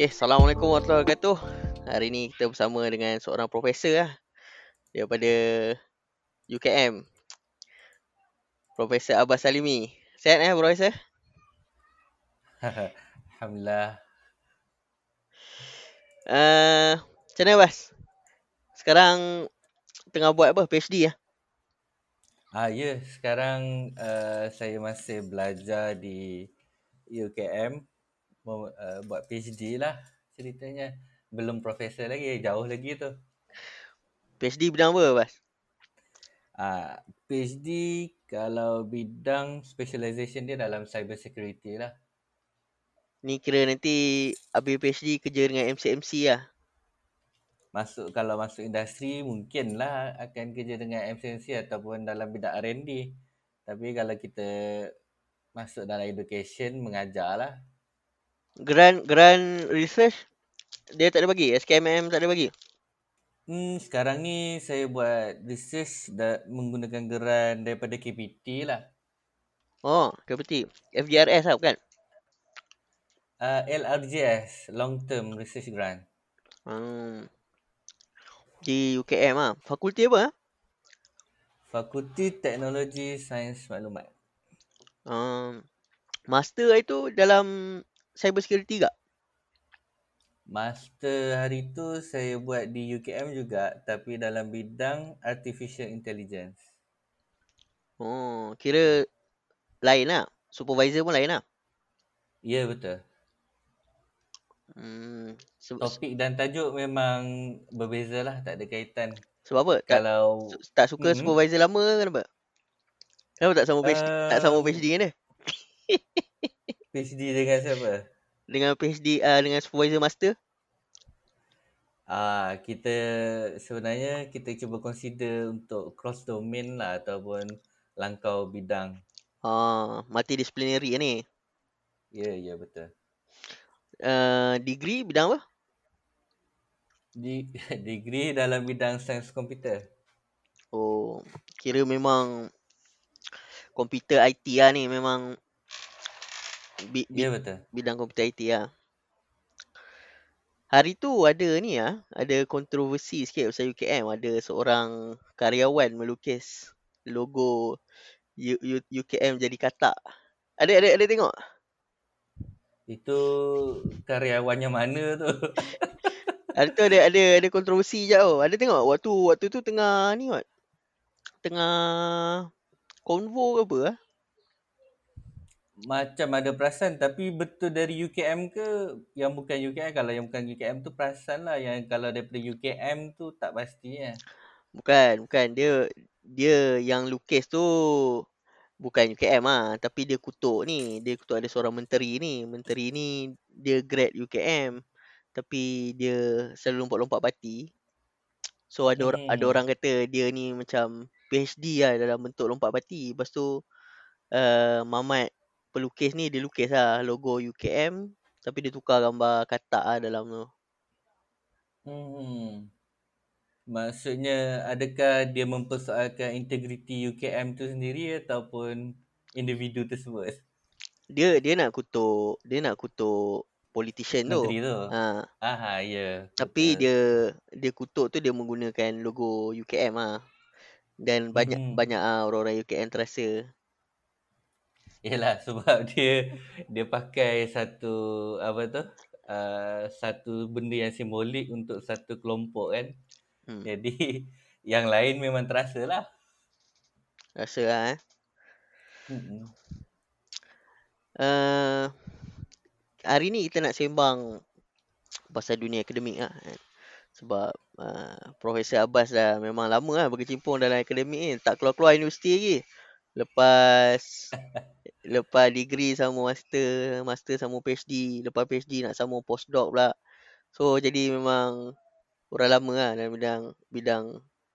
Okay, Assalamualaikum warahmatullahi wabarakatuh. Hari ni kita bersama dengan seorang profesor lah daripada UKM. Profesor Abbas Salimi. Sihat eh, Profesor? Alhamdulillah. Uh, macam mana, Abbas? Sekarang tengah buat apa? PhD lah? Ah ya, sekarang uh, saya masih belajar di UKM Mem- uh, buat PhD lah ceritanya. Belum profesor lagi, jauh lagi tu. PhD bidang apa, Abbas? Ah PhD kalau bidang specialization dia dalam cyber security lah. Ni kira nanti habis PhD kerja dengan MCMC lah. Masuk kalau masuk industri mungkinlah akan kerja dengan MCNC ataupun dalam bidang R&D. Tapi kalau kita masuk dalam education mengajar lah. Grant, grant research, dia tak ada bagi? SKMM tak ada bagi? Hmm, sekarang ni saya buat research da- menggunakan geran daripada KPT lah. Oh, KPT. FGRS lah bukan? Uh, LRJS, Long Term Research Grant. Hmm. Di UKM lah. Fakulti apa? ah? Fakulti Teknologi Sains Maklumat. Um, master itu dalam cyber security tak? Master hari tu saya buat di UKM juga tapi dalam bidang Artificial Intelligence. Oh, kira lain lah. Supervisor pun lain lah. Ya betul. Hmm, se- Topik dan tajuk memang berbeza lah, tak ada kaitan. sebab apa? Tak, Kalau tak suka Mhm. supervisor lama ke kenapa? Kenapa tak sama PhD, tak sama PhD dengan dia? PhD dengan siapa? Dengan PhD uh, dengan supervisor master? Ah, kita sebenarnya kita cuba consider untuk cross domain lah ataupun langkau bidang. Ah, multidisciplinary ni. Ya, ya betul. Uh, degree bidang apa? Di degree dalam bidang sains komputer. Oh, kira memang komputer IT lah ni memang bi, bi, Ya betul. bidang komputer IT lah. Hari tu ada ni ah, ada kontroversi sikit pasal UKM. Ada seorang karyawan melukis logo U, U, UKM jadi katak. Ada ada ada tengok? Itu karyawannya mana tu? Hari tu ada ada ada kontroversi je oh. Ada tengok waktu waktu tu tengah ni what? Tengah konvo ke apa ah? Macam ada perasan tapi betul dari UKM ke yang bukan UKM kalau yang bukan UKM tu perasan lah yang kalau daripada UKM tu tak pastinya. Bukan, bukan dia dia yang lukis tu bukan UKM ah, tapi dia kutuk ni. Dia kutuk ada seorang menteri ni. Menteri ni dia grad UKM tapi dia selalu lompat-lompat parti. So ada or- ada Hmm. orang kata dia ni macam PhD lah dalam bentuk lompat parti. Lepas tu uh, Mamat pelukis ni dia lukis lah logo UKM tapi dia tukar gambar katak lah dalam tu. Hmm. Maksudnya adakah dia mempersoalkan integriti UKM tu sendiri ataupun individu tersebut? Dia dia nak kutuk, dia nak kutuk politician tu. Menteri tu. Ha, Aha, ya. tapi Betul. dia dia kutuk tu dia menggunakan logo UKM ah. Dan banyak Mhm. banyak ah orang-orang UKM terasa. Yalah sebab dia dia pakai satu apa tu? Uh, satu benda yang simbolik untuk satu kelompok kan. Hmm, Jadi yang lain memang terasa lah. rasa lah eh. Mm-mm. Uh, hari ni kita nak sembang pasal dunia akademik lah kan. Sebab uh, Profesor Abbas dah memang lama lah berkecimpung dalam akademik ni. Tak keluar-keluar universiti lagi. Lepas lepas degree sama master, master sama PhD, lepas PhD nak sama postdoc pula. So jadi memang orang lama lah dalam bidang bidang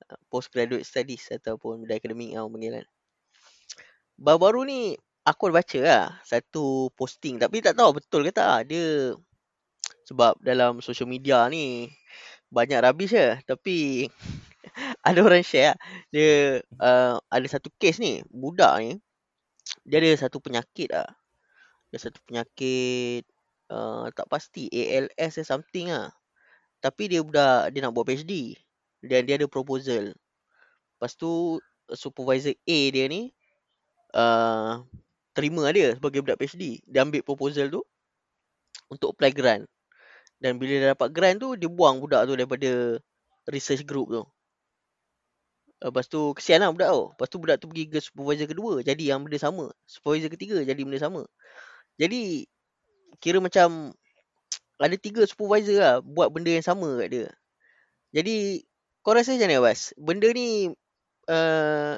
uh, postgraduate studies ataupun bidang akademik lah orang panggil kan. Baru-baru ni aku baca lah satu posting tapi tak tahu betul ke tak lah. Dia sebab dalam social media ni banyak rubbish je tapi ada orang share lah. Dia uh, ada satu kes ni, budak ni dia ada satu penyakit ah. Dia satu penyakit uh, tak pasti ALS or something ah. Tapi dia budak dia nak buat PhD dan dia ada proposal. Lepas tu supervisor A dia ni uh, terima dia sebagai budak PhD. Dia ambil proposal tu untuk apply grant. Dan bila dia dapat grant tu dia buang budak tu daripada research group tu. Lepas tu kesian lah budak tu. Lepas tu budak tu pergi ke supervisor kedua. Jadi yang benda sama. Supervisor ketiga jadi benda sama. Jadi kira macam ada tiga supervisor lah buat benda yang sama kat dia. Jadi kau rasa macam mana Abbas? Benda ni uh,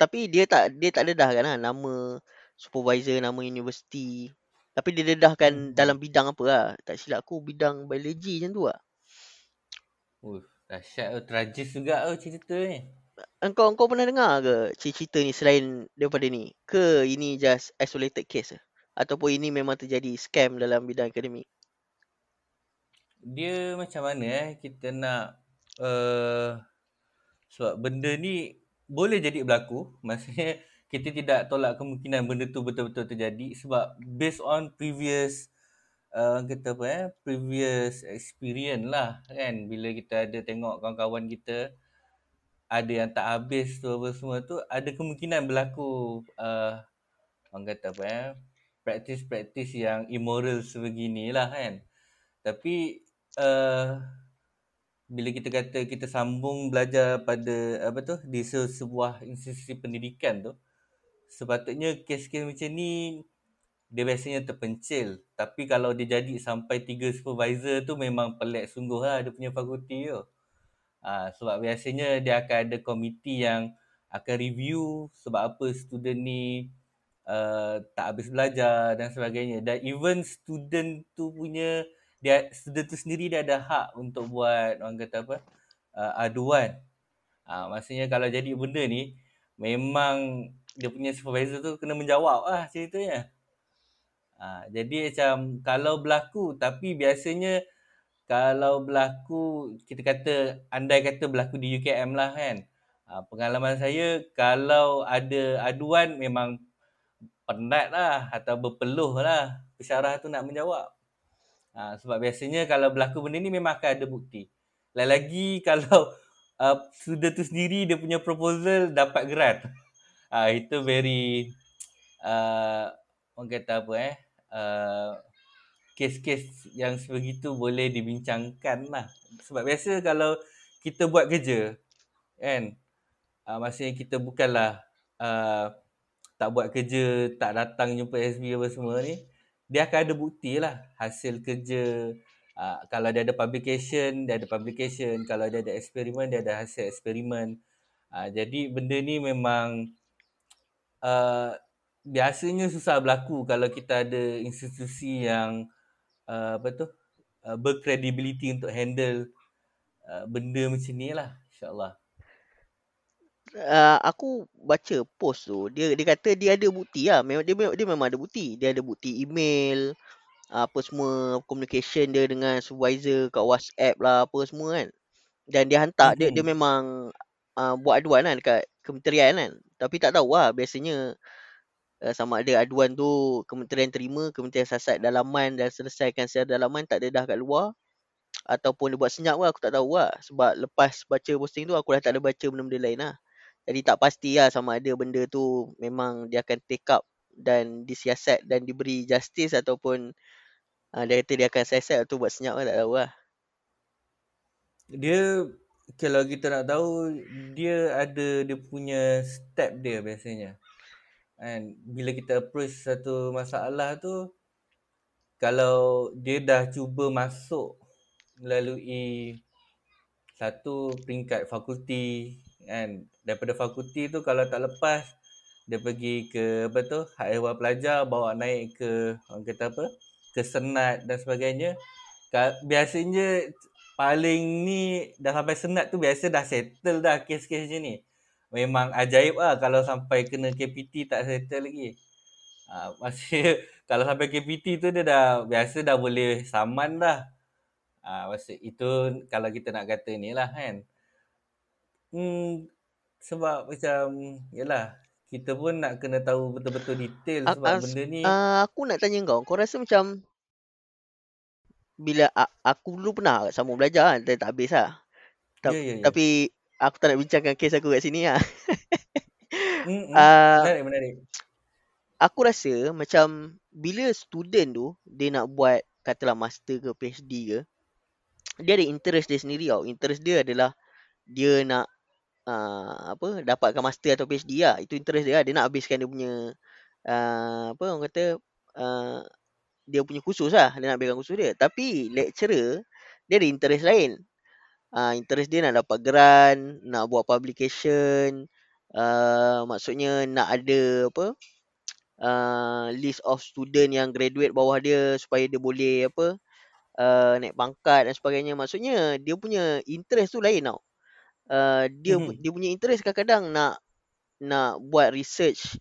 tapi dia tak dia tak dedahkan lah nama supervisor, nama universiti. Tapi dia dedahkan hmm. dalam bidang apa lah. Tak silap aku bidang biologi macam tu lah. Uh, dahsyat tu. Tragis juga tu cerita ni engkau engkau pernah dengar ke cerita ni selain daripada ni? Ke ini just isolated case ataupun ini memang terjadi scam dalam bidang akademik? Dia macam mana eh kita nak uh, sebab benda ni boleh jadi berlaku. Maksudnya kita tidak tolak kemungkinan benda tu betul-betul terjadi sebab based on previous uh, kata apa eh previous experience lah kan bila kita ada tengok kawan-kawan kita ada yang tak habis tu apa semua tu ada kemungkinan berlaku uh, orang kata apa ya praktis-praktis yang immoral sebeginilah kan. Tapi uh, bila kita kata kita sambung belajar pada apa tu di sebuah institusi pendidikan tu sepatutnya kes-kes macam ni dia biasanya terpencil. Tapi kalau dia jadi sampai tiga supervisor tu memang pelik sungguh lah dia punya fakulti tu Ha, sebab biasanya dia akan ada komiti yang akan review sebab apa student ni uh, tak habis belajar dan sebagainya. Dan even student tu punya, dia student tu sendiri dia ada hak untuk buat orang kata apa, uh, aduan. Ha, maksudnya kalau jadi benda ni, memang dia punya supervisor tu kena menjawab lah ceritanya. Ha, jadi macam kalau berlaku tapi biasanya kalau berlaku kita kata andai kata berlaku di UKM lah kan. Uh, pengalaman saya kalau ada aduan memang penat lah atau berpeluh lah. Pesyarah tu nak menjawab. Uh, sebab biasanya kalau berlaku benda ni memang akan ada bukti. Lagi-lagi kalau uh, sudah tu sendiri dia punya proposal dapat grant. Uh, itu very uh, orang kata apa eh? Uh, kes-kes yang sebegitu boleh dibincangkan lah. Sebab biasa kalau kita buat kerja, kan, uh, maksudnya kita bukanlah uh, tak buat kerja, tak datang jumpa SB apa semua ni, dia akan ada bukti lah hasil kerja. Uh, kalau dia ada publication, dia ada publication. Kalau dia ada eksperimen, dia ada hasil eksperimen. Uh, jadi benda ni memang uh, biasanya susah berlaku kalau kita ada institusi yang uh, apa tu uh, berkredibiliti untuk handle uh, benda macam ni lah insyaallah. Uh, aku baca post tu dia dia kata dia ada bukti lah. Memang dia, dia memang ada bukti. Dia ada bukti email apa semua communication dia dengan supervisor kat WhatsApp lah apa semua kan. Dan dia hantar mm-hmm. dia dia memang uh, buat aduan lah dekat kementerian kan. Tapi tak tahu lah biasanya uh, sama ada aduan tu kementerian terima, kementerian sasat dalaman dan selesaikan secara dalaman tak ada dah kat luar. Ataupun dia buat senyap lah aku tak tahu lah. Sebab lepas baca posting tu aku dah tak ada baca benda-benda lain lah. Jadi tak pasti lah sama ada benda tu memang dia akan take up dan disiasat dan diberi justice ataupun uh, dia kata dia akan siasat tu buat senyap lah tak tahu lah. Dia kalau kita nak tahu dia ada dia punya step dia biasanya kan bila kita approach satu masalah tu kalau dia dah cuba masuk melalui satu peringkat fakulti kan daripada fakulti tu kalau tak lepas dia pergi ke apa tu hak ehwal pelajar bawa naik ke orang kata apa ke senat dan sebagainya. Biasanya paling ni dah sampai senat tu biasa dah settle dah kes-kes macam ni memang ajaib lah kalau sampai kena KPT tak settle lagi. Ha, masih kalau sampai KPT tu dia dah biasa dah boleh saman dah. Ha, maksud itu kalau kita nak kata ni lah kan. Hmm, sebab macam yalah kita pun nak kena tahu betul-betul detail sebab As, benda ni. Uh, aku nak tanya kau, kau rasa macam bila aku dulu pernah sambung belajar kan, tapi tak habis lah. Ta- Ya, ya, ya. Tapi aku tak nak bincangkan kes aku kat sini lah. Menarik, menarik. aku rasa macam bila student tu dia nak buat katalah master ke PhD ke dia ada interest dia sendiri tau. Interest dia adalah dia nak uh, apa dapatkan master atau PhD lah. Itu interest dia lah. Dia nak habiskan dia punya uh, apa orang kata uh, dia punya kursus lah. Dia nak habiskan kursus dia. Tapi lecturer dia ada interest lain. Uh, interest dia nak dapat grant, nak buat publication, uh, maksudnya nak ada apa uh, list of student yang graduate bawah dia supaya dia boleh apa uh, naik pangkat dan sebagainya. Maksudnya dia punya interest tu lain tau. Uh, dia Mhm. dia punya interest kadang-kadang nak nak buat research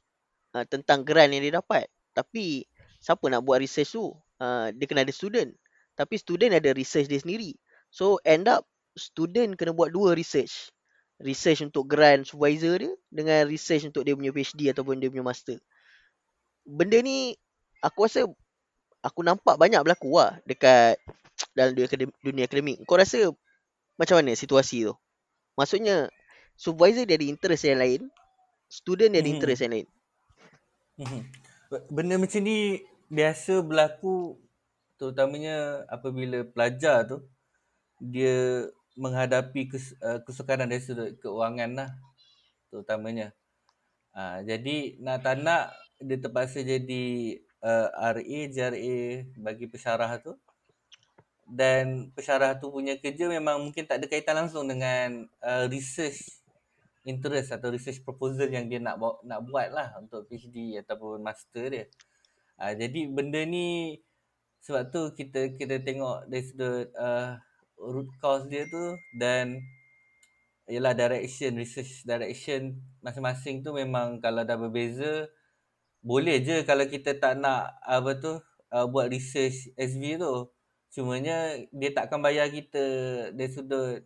uh, tentang grant yang dia dapat. Tapi siapa nak buat research tu? Uh, dia kena ada student. Tapi student ada research dia sendiri. So end up student kena buat dua research. Research untuk grant supervisor dia dengan research untuk dia punya PhD ataupun dia punya master. Benda ni aku rasa aku nampak banyak berlaku lah dekat dalam dunia akademik, dunia akademik. Kau rasa macam mana situasi tu? Maksudnya supervisor dia ada interest yang lain, student dia ada Mhm. interest yang lain. Mhm. Benda macam ni biasa berlaku terutamanya apabila pelajar tu dia menghadapi kes, uh, kesukaran dari sudut keuangan lah terutamanya. Uh, jadi nak tak nak dia terpaksa jadi uh, RA, JRA bagi pesyarah tu dan pesyarah tu punya kerja memang mungkin tak ada kaitan langsung dengan uh, research interest atau research proposal yang dia nak bawa, nak buat lah untuk PhD ataupun master dia. Uh, jadi benda ni sebab tu kita kita tengok dari sudut uh, root cause dia tu dan ialah direction research direction masing-masing tu memang kalau dah berbeza boleh je kalau kita tak nak apa tu uh, buat research SV tu cumanya dia takkan bayar kita dari sudut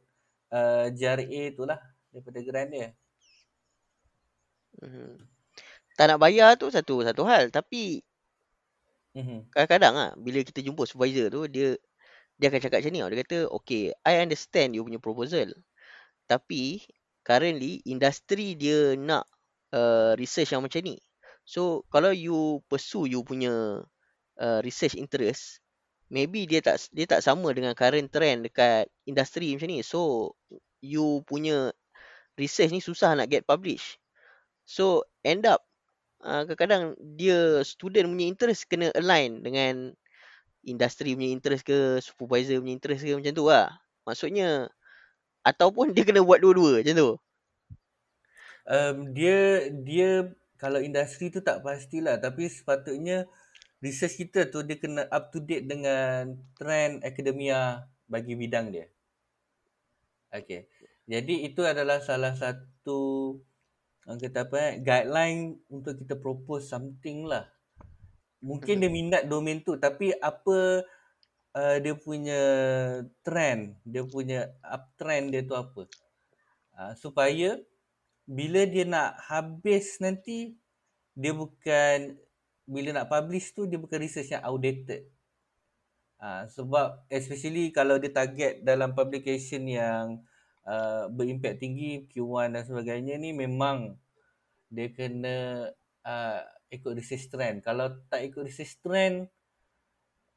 uh, JRA tu lah daripada grant dia Mhm. Tak nak bayar tu satu satu hal tapi Mhm. kadang-kadang ah bila kita jumpa supervisor tu dia dia akan cakap macam ni. Dia kata, "Okay, I understand you punya proposal. Tapi currently industri dia nak uh, research yang macam ni. So kalau you pursue you punya uh, research interest, maybe dia tak dia tak sama dengan current trend dekat industri macam ni. So you punya research ni susah nak get publish. So end up uh, kadang-kadang dia student punya interest kena align dengan industri punya interest ke supervisor punya interest ke macam tu lah. Maksudnya ataupun dia kena buat dua-dua macam tu. Um, dia dia kalau industri tu tak pastilah tapi sepatutnya research kita tu dia kena up to date dengan trend akademia bagi bidang dia. Okay. Jadi itu adalah salah satu kata apa eh, guideline untuk kita propose something lah. Mungkin dia minat domain tu tapi apa uh, dia punya trend, dia punya uptrend dia tu apa. Uh, supaya bila dia nak habis nanti dia bukan bila nak publish tu dia bukan research yang outdated. Uh, sebab especially kalau dia target dalam publication yang uh, berimpact tinggi Q1 dan sebagainya ni memang dia kena uh, ikut research trend. Kalau tak ikut research trend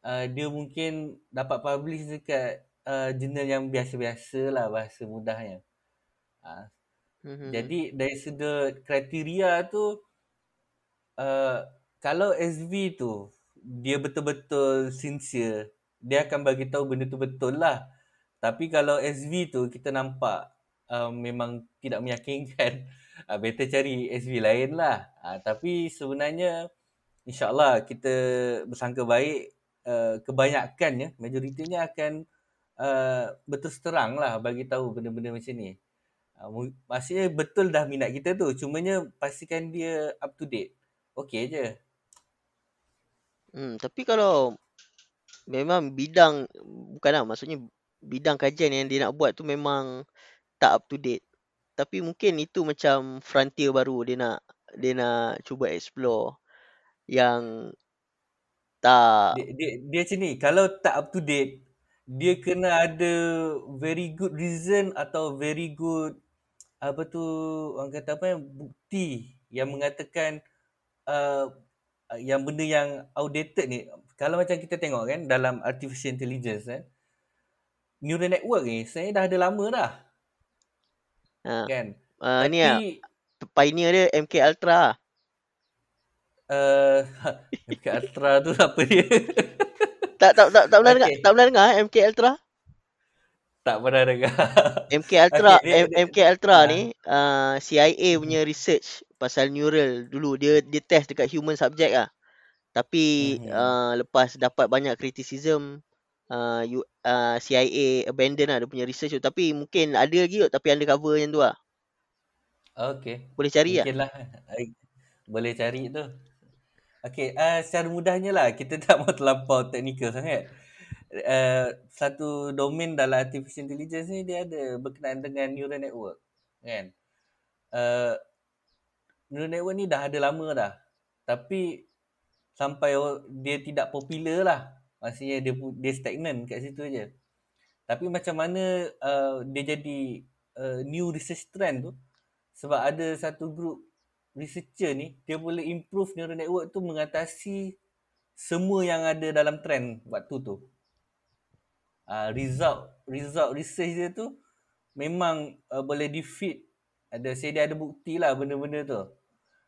uh, dia mungkin dapat publish dekat uh, jurnal yang biasa-biasa lah bahasa mudahnya. Uh, Mhm. jadi dari sudut kriteria tu uh, kalau SV tu dia betul-betul sincere, dia akan bagi tahu benda tu betul lah. Tapi kalau SV tu kita nampak uh, memang tidak meyakinkan, uh, better cari SV lain lah. Uh, tapi sebenarnya insyaAllah kita bersangka baik uh, kebanyakannya, majoritinya akan uh, berterus terang lah bagi tahu benda-benda macam ni. Uh, maksudnya betul dah minat kita tu. Cumanya pastikan dia up to date. Okey je. Hmm, tapi kalau memang bidang bukanlah maksudnya bidang kajian yang dia nak buat tu memang tak up to date. Tapi mungkin itu macam frontier baru dia nak dia nak cuba explore yang Tak. Dia, dia, dia macam ni, kalau tak up to date, dia kena ada very good reason atau very good apa tu orang kata apa yang bukti yang mengatakan uh, yang benda yang outdated ni kalau macam kita tengok kan dalam artificial intelligence kan neural network ni saya dah ada lama dah Ha. kan Uh, tapi ni lah, pioneer dia MK Ultra. uh, MK Ultra tu apa dia Tak tak tak tak pernah dengar, Okay. tak pernah dengar eh, MK Ultra? tak pernah dengar MK Ultra Okay, dia- M- dia- MK Ultra Ah. ni uh, CIA punya research pasal neural dulu dia dia test dekat human subject ah. Tapi Mhm. uh, lepas dapat banyak criticism uh, uh, CIA abandon lah dia punya research tu tapi mungkin ada lagi kot tapi undercover yang tu lah. Okay. Boleh cari. Mungkin lah. Boleh cari tu. Okay, uh, secara mudahnya lah. Kita tak mau terlampau teknikal sangat. Uh, satu domain dalam artificial intelligence ni dia ada berkenaan dengan neural network. Kan? Uh, neural network ni dah ada lama dah. Tapi sampai dia tidak popular lah. Maksudnya dia dia stagnan kat situ je. Tapi macam mana uh, dia jadi uh, new research trend tu sebab ada satu group researcher ni dia boleh improve neural network tu mengatasi semua yang ada dalam trend waktu tu. Uh, result result research dia tu memang uh, boleh defeat ada saya dia ada bukti lah benda-benda tu.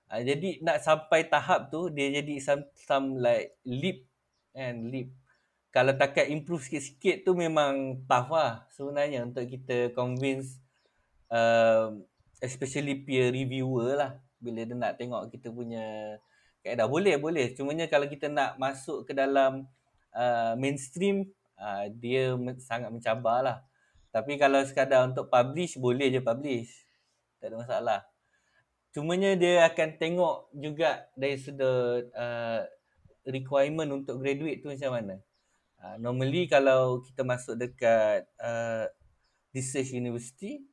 Uh, jadi nak sampai tahap tu dia jadi some some like leap and leap. Kalau takat improve sikit-sikit tu memang tough lah sebenarnya untuk kita convince um, especially peer reviewer lah. Bila dia nak tengok kita punya kaedah. Boleh boleh. Cumanya kalau kita nak masuk ke dalam uh, mainstream uh, dia sangat mencabar lah. Tapi kalau sekadar untuk publish boleh je publish. Tak ada masalah. Cumanya dia akan tengok juga dari sudut uh, requirement untuk graduate tu macam mana uh, normally kalau kita masuk dekat uh, research university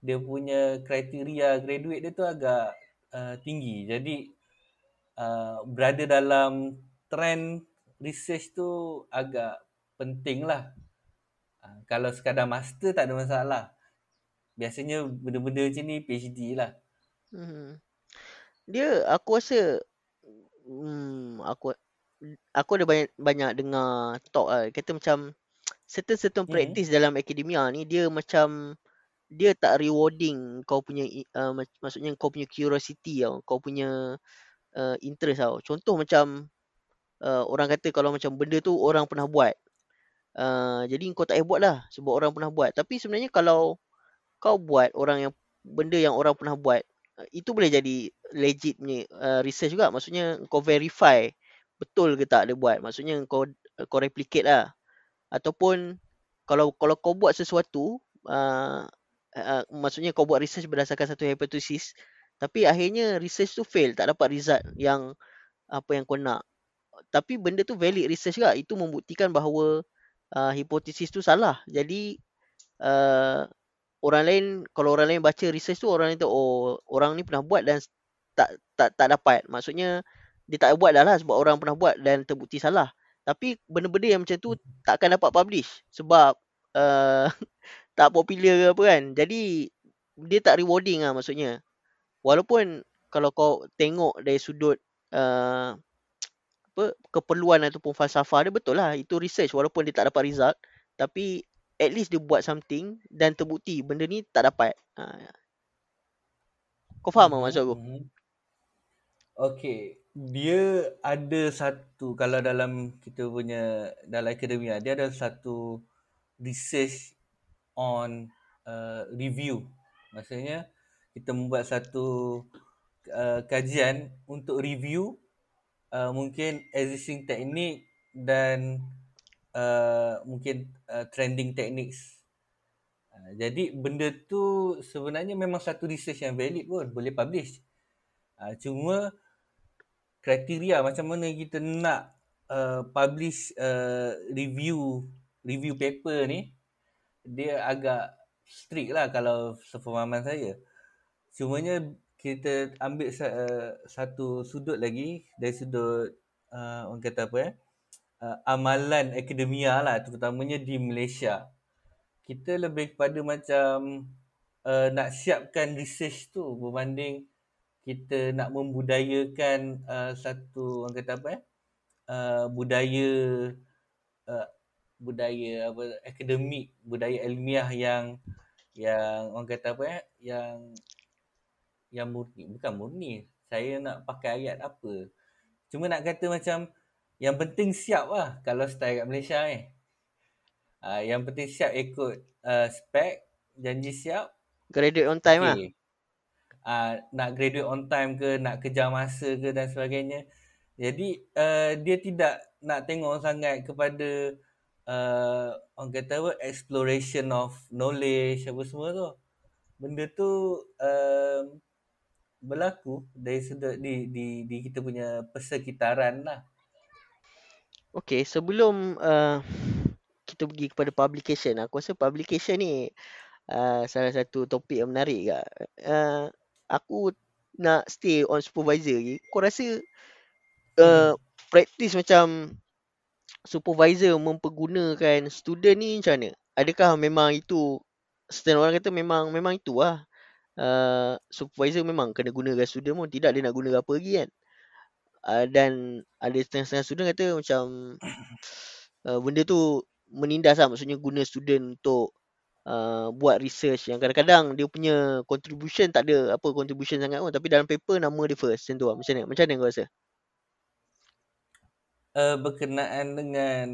dia punya kriteria graduate dia tu agak uh, tinggi. Jadi uh, berada dalam trend research tu agak penting lah. Uh, kalau sekadar master tak ada masalah. Biasanya benda-benda macam ni PhD lah. Hmm. Dia aku rasa hmm, aku aku ada banyak banyak dengar talk lah. Kata macam certain certain Mhm. practice dalam akademia ni dia macam dia tak rewarding kau punya uh, mak- maksudnya kau punya curiosity tau. Kau punya uh, interest tau. Contoh macam uh, orang kata kalau macam benda tu orang pernah buat. Uh, jadi kau tak payah buat lah sebab orang pernah buat. Tapi sebenarnya kalau kau buat orang yang benda yang orang pernah buat uh, itu boleh jadi legit punya uh, research juga. Maksudnya kau verify betul ke tak dia buat? Maksudnya kau kau replicate lah. Ataupun kalau kalau kau buat sesuatu uh, uh, maksudnya kau buat research berdasarkan satu hipotesis tapi akhirnya research tu fail tak dapat result yang apa yang kau nak. Tapi benda tu valid research juga. Itu membuktikan bahawa uh, hipotesis tu salah. Jadi uh, orang lain kalau orang lain baca research tu orang lain tahu oh orang ni pernah buat dan tak tak tak dapat. Maksudnya dia tak buat dah lah sebab orang pernah buat dan terbukti salah. Tapi benda-benda yang macam tu tak akan dapat publish sebab uh, tak popular ke apa kan. Jadi dia tak rewarding lah maksudnya. Walaupun kalau kau tengok dari sudut uh, apa keperluan ataupun falsafah dia betul lah. Itu research walaupun dia tak dapat result tapi at least dia buat something dan terbukti benda ni tak dapat. Ha. kau faham tak maksud aku? Mhm. Okay, dia ada satu kalau dalam kita punya dalam akademia dia ada satu research on uh, review. Maksudnya kita membuat satu uh, kajian untuk review uh, mungkin existing teknik dan uh, mungkin uh, trending techniques. Uh, jadi benda tu sebenarnya memang satu research yang valid pun boleh publish. Uh, cuma kriteria macam mana kita nak uh, publish uh, review review paper ni dia agak strict lah kalau sepemahaman saya. Cumanya kita ambil uh, satu sudut lagi dari sudut uh, orang kata apa eh uh, amalan akademia lah terutamanya di Malaysia. Kita lebih kepada macam uh, nak siapkan research tu berbanding kita nak membudayakan uh, satu orang kata apa eh uh, budaya uh, budaya apa akademik budaya ilmiah yang yang orang kata apa eh yang yang murni bukan murni saya nak pakai ayat apa cuma nak kata macam yang penting siap lah kalau style kat Malaysia ni. Uh, yang penting siap ikut uh, spek, janji siap. Graduate on time okay. lah. Uh, nak graduate on time ke, nak kejar masa ke dan sebagainya. Jadi uh, dia tidak nak tengok sangat kepada uh, orang kata apa, exploration of knowledge apa semua tu. Benda tu uh, berlaku dari sudut di, di, di kita punya persekitaran lah. Okay, sebelum uh, kita pergi kepada publication, aku rasa publication ni uh, salah satu topik yang menarik. Uh, aku nak stay on supervisor lagi. Kau rasa uh, hmm. practice macam supervisor mempergunakan student ni macam mana? Adakah memang itu setengah orang kata memang memang itu lah. Uh, supervisor memang kena gunakan student pun tidak dia nak guna apa lagi kan. Uh, dan ada setengah-setengah student kata macam uh, benda tu menindas lah maksudnya guna student untuk uh, buat research yang kadang-kadang dia punya contribution tak ada apa contribution sangat pun tapi dalam paper nama dia first macam tu lah. macam mana macam mana kau rasa uh, berkenaan dengan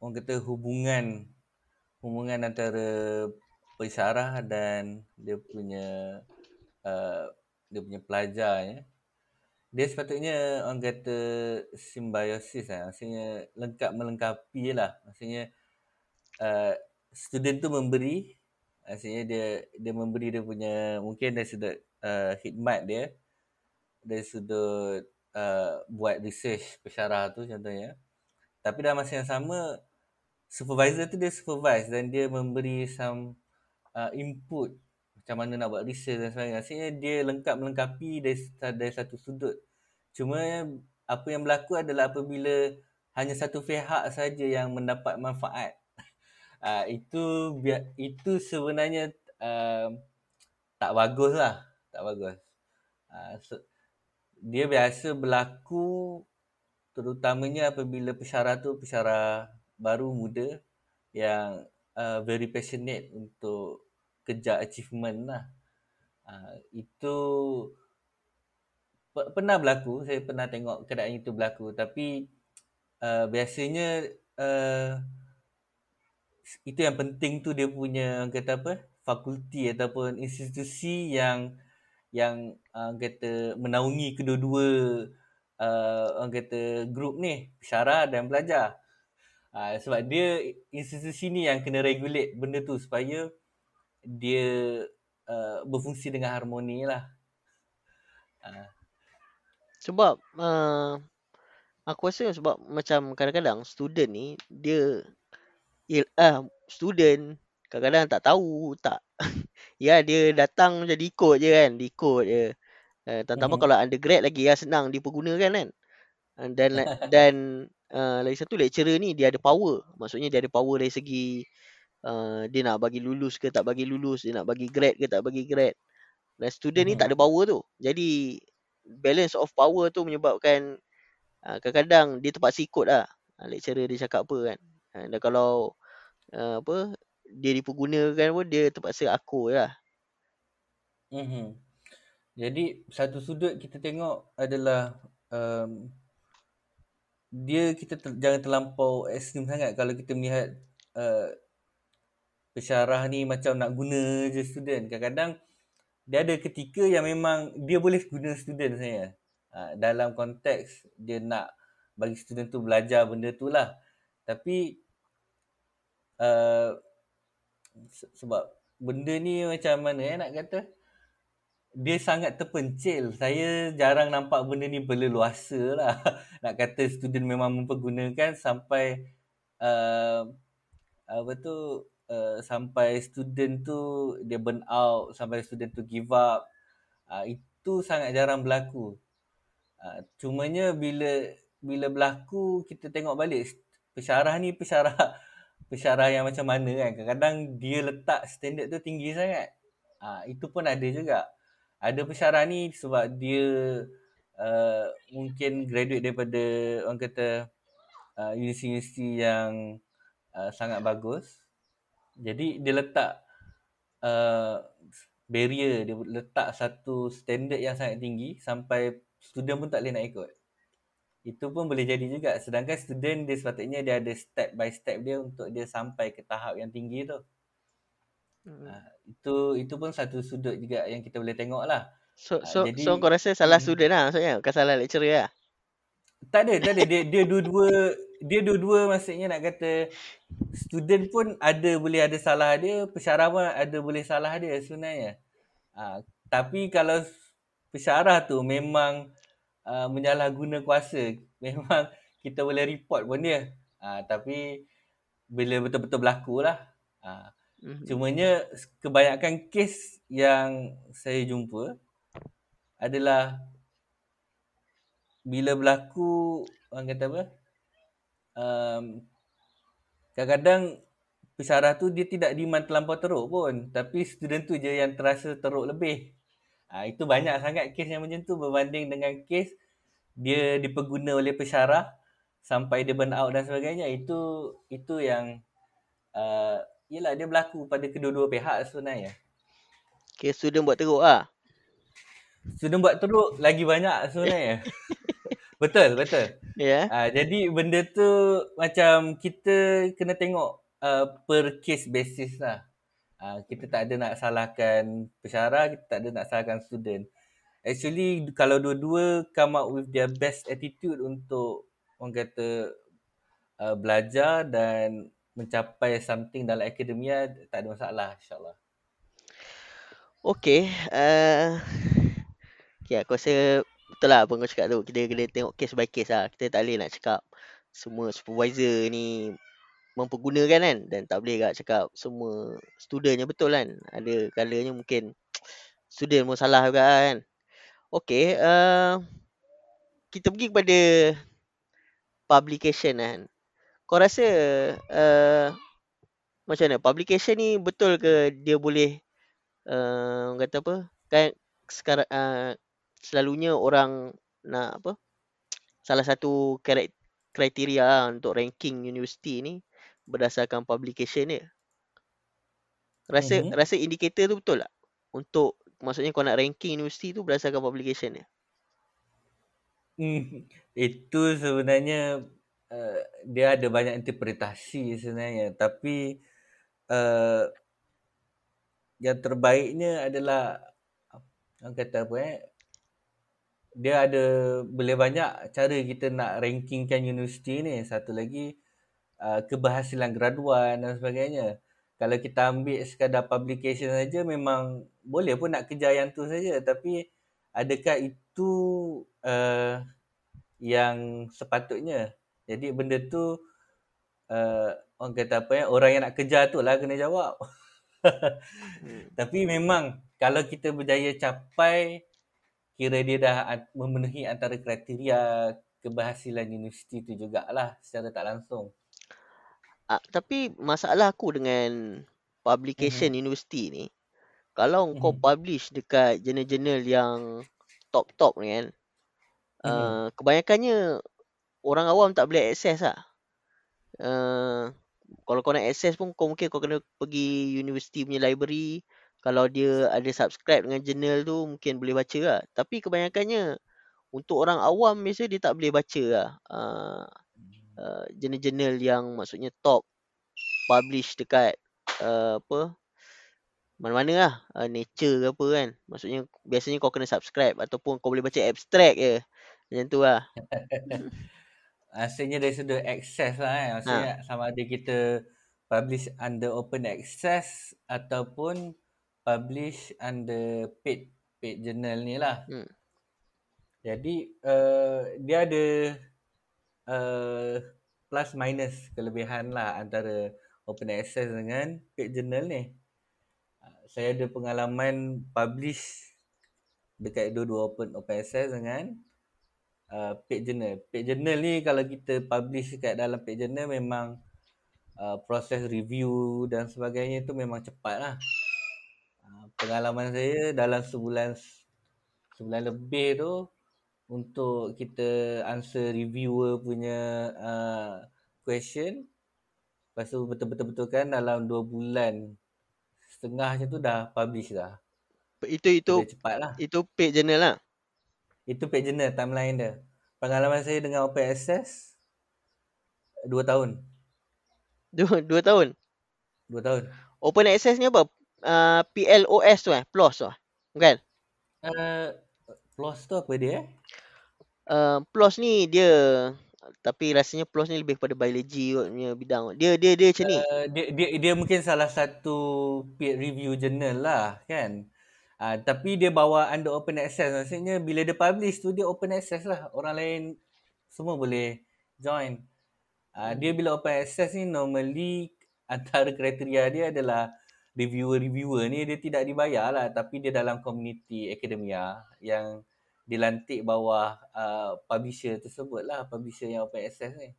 orang kata hubungan hubungan antara pensyarah dan dia punya uh, dia punya pelajar ya dia sepatutnya orang kata simbiosis lah. Maksudnya lengkap melengkapi lah. Maksudnya uh, student tu memberi. Maksudnya dia dia memberi dia punya mungkin dari sudut uh, khidmat dia. Dari sudut uh, buat research pesyarah tu contohnya. Tapi dalam masa yang sama supervisor tu dia supervise dan dia memberi some uh, input macam mana nak buat research dan sebagainya. Maksudnya dia lengkap melengkapi dari, dari satu sudut. Cuma apa yang berlaku adalah apabila hanya satu pihak saja yang mendapat manfaat. Uh, itu itu sebenarnya uh, tak bagus lah. Tak bagus. Uh, so, dia biasa berlaku terutamanya apabila pesyarah tu pesyarah baru muda yang uh, very passionate untuk kejar achievement lah. Uh, itu pernah berlaku, saya pernah tengok keadaan itu berlaku tapi uh, biasanya uh, itu yang penting tu dia punya kata apa fakulti ataupun institusi yang yang uh, kata menaungi kedua-dua uh, orang kata grup ni syarah dan pelajar uh, sebab dia institusi ni yang kena regulate benda tu supaya dia uh, berfungsi dengan harmoni lah. Uh. Sebab uh, aku rasa sebab macam kadang-kadang student ni dia il, uh, student kadang-kadang tak tahu tak ya dia datang jadi ikut je kan ikut je uh, terutama mm-hmm. kalau undergrad lagi ya senang dipergunakan kan uh, dan dan uh, lagi satu lecturer ni dia ada power maksudnya dia ada power dari segi Uh, dia nak bagi lulus ke tak bagi lulus, dia nak bagi grade ke tak bagi grade. Dan student mm-hmm. ni tak ada power tu. Jadi balance of power tu menyebabkan uh, kadang-kadang dia terpaksa ikut lah uh, lecturer dia cakap apa kan. Uh, dan kalau uh, apa dia dipergunakan pun dia terpaksa akur lah. Mm-hmm. Jadi satu sudut kita tengok adalah um, dia kita ter, jangan terlampau ekstrim sangat kalau kita melihat uh, pesyarah ni macam nak guna je student. Kadang-kadang dia ada ketika yang memang dia boleh guna student saya. Ha, dalam konteks dia nak bagi student tu belajar benda tu lah. Tapi uh, sebab benda ni macam mana ya nak kata dia sangat terpencil. Saya jarang nampak benda ni berleluasa lah. nak kata student memang mempergunakan sampai uh, apa tu uh, sampai student tu dia burn out, sampai student tu give up. Uh, itu sangat jarang berlaku. Uh, cumanya bila bila berlaku kita tengok balik pesyarah ni pesyarah pesyarah yang macam mana kan. Kadang-kadang dia letak standard tu tinggi sangat. Ha, itu pun ada juga. Ada pesyarah ni sebab dia uh, mungkin graduate daripada orang kata uh, universiti yang uh, sangat bagus. Jadi dia letak uh, barrier, dia letak satu standard yang sangat tinggi sampai student pun tak boleh nak ikut. Itu pun boleh jadi juga. Sedangkan student dia sepatutnya dia ada step by step dia untuk dia sampai ke tahap yang tinggi tu. Hmm. Uh, itu itu pun satu sudut juga yang kita boleh tengok lah. So, so, uh, jadi, so kau rasa salah hmm. student lah maksudnya? Bukan salah lecturer lah? Tak ada, tak ada. Dia, dia dua-dua, dia dua-dua maksudnya nak kata student pun ada boleh ada salah dia, pesyarah pun ada boleh salah dia sebenarnya. Uh, tapi kalau pesyarah tu memang uh, menyalahguna kuasa. Memang kita boleh report pun dia. Uh, tapi bila betul-betul berlaku lah. Uh, mm-hmm. cumanya kebanyakan kes yang saya jumpa adalah bila berlaku orang kata apa um, kadang-kadang pesarah tu dia tidak demand terlampau teruk pun. Tapi student tu je yang terasa teruk lebih Ha, itu banyak sangat kes yang macam tu berbanding dengan kes dia diperguna oleh pesyarah sampai dia burn out dan sebagainya. Itu itu yang uh, yelah dia berlaku pada kedua-dua pihak sebenarnya. Kes student buat teruk lah. Student buat teruk lagi banyak sebenarnya. betul, betul. Yeah. Uh, jadi benda tu macam kita kena tengok uh, per case basis lah. Uh, kita tak ada nak salahkan pesyarah, kita tak ada nak salahkan student. Actually kalau dua-dua come up with their best attitude untuk orang kata uh, belajar dan mencapai something dalam akademia tak ada masalah insyaAllah. Okay. Uh, okay aku rasa betul lah apa kau cakap tu. Kita kena tengok case by case lah. Kita tak boleh nak cakap semua supervisor ni mempergunakan kan. Dan tak boleh kat cakap semua studentnya betul kan. Ada kalanya mungkin student pun salah juga kan. Okey uh, kita pergi kepada publication kan. Kau rasa uh, macam mana? Publication ni betul ke dia boleh uh, kata apa? Kan sekarang uh, selalunya orang nak apa? Salah satu kriteria lah untuk ranking universiti ni berdasarkan publication dia. Rasa mm-hmm. rasa indikator tu betul tak? Untuk maksudnya kau nak ranking universiti tu berdasarkan publication dia. Hmm, itu sebenarnya uh, dia ada banyak interpretasi sebenarnya tapi uh, yang terbaiknya adalah orang kata apa eh dia ada boleh banyak cara kita nak rankingkan universiti ni satu lagi uh, keberhasilan graduan dan sebagainya. Kalau kita ambil sekadar publication saja memang boleh pun nak kejar yang tu saja tapi adakah itu uh, yang sepatutnya? Jadi benda tu uh, orang kata apa ya orang yang nak kejar tu lah kena jawab. hmm. Tapi memang kalau kita berjaya capai kira dia dah memenuhi antara kriteria keberhasilan universiti tu jugalah secara tak langsung. Uh, tapi masalah aku dengan publication mm-hmm. universiti ni kalau mm-hmm. kau publish dekat jurnal-jurnal yang top-top ni kan uh, kebanyakannya orang awam tak boleh akses lah. Uh, kalau kau nak akses pun kau mungkin kau kena pergi universiti punya library kalau dia ada subscribe dengan jurnal tu mungkin boleh baca lah. Tapi kebanyakannya untuk orang awam biasa dia tak boleh baca lah. Uh, uh, jurnal-jurnal yang maksudnya top publish dekat uh, apa mana-mana lah. Uh, nature ke apa kan. Maksudnya biasanya kau kena subscribe ataupun kau boleh baca abstract je. Macam tu lah. Maksudnya dari sudut access lah kan. Maksudnya ha. sama ada kita publish under open access Ataupun publish under paid paid journal ni lah. Hmm. Jadi uh, dia ada uh, plus minus kelebihan lah antara open access dengan paid journal ni. Ah, saya ada pengalaman publish dekat dua-dua open open access dengan uh, page journal. Page journal ni kalau kita publish kat dalam page journal memang uh, proses review dan sebagainya tu memang cepat lah. Uh, pengalaman saya dalam sebulan sebulan lebih tu untuk kita answer reviewer punya uh, question lepas tu betul-betul kan dalam 2 bulan setengah macam tu dah publish dah. Itu itu cepat lah. Itu page journal lah. Itu page journal timeline dia. Pengalaman saya dengan open access 2 tahun. 2 2 tahun. 2 tahun. Open access ni apa? Uh, PLOS tu eh, PLOS tu. Eh? Bukan? Uh, PLOS tu apa dia eh? Uh, PLOS ni dia tapi rasanya PLOS ni lebih pada biology punya bidang. Dia dia dia macam ni. Uh, dia, dia dia mungkin salah satu peer review journal lah kan. Uh, tapi dia bawa under open access. Maksudnya bila dia publish tu dia open access lah. Orang lain semua boleh join. Uh, dia bila open access ni normally antara kriteria dia adalah reviewer-reviewer ni dia tidak dibayar lah tapi dia dalam community akademia yang dilantik bawah uh, publisher tersebut lah publisher yang open access ni.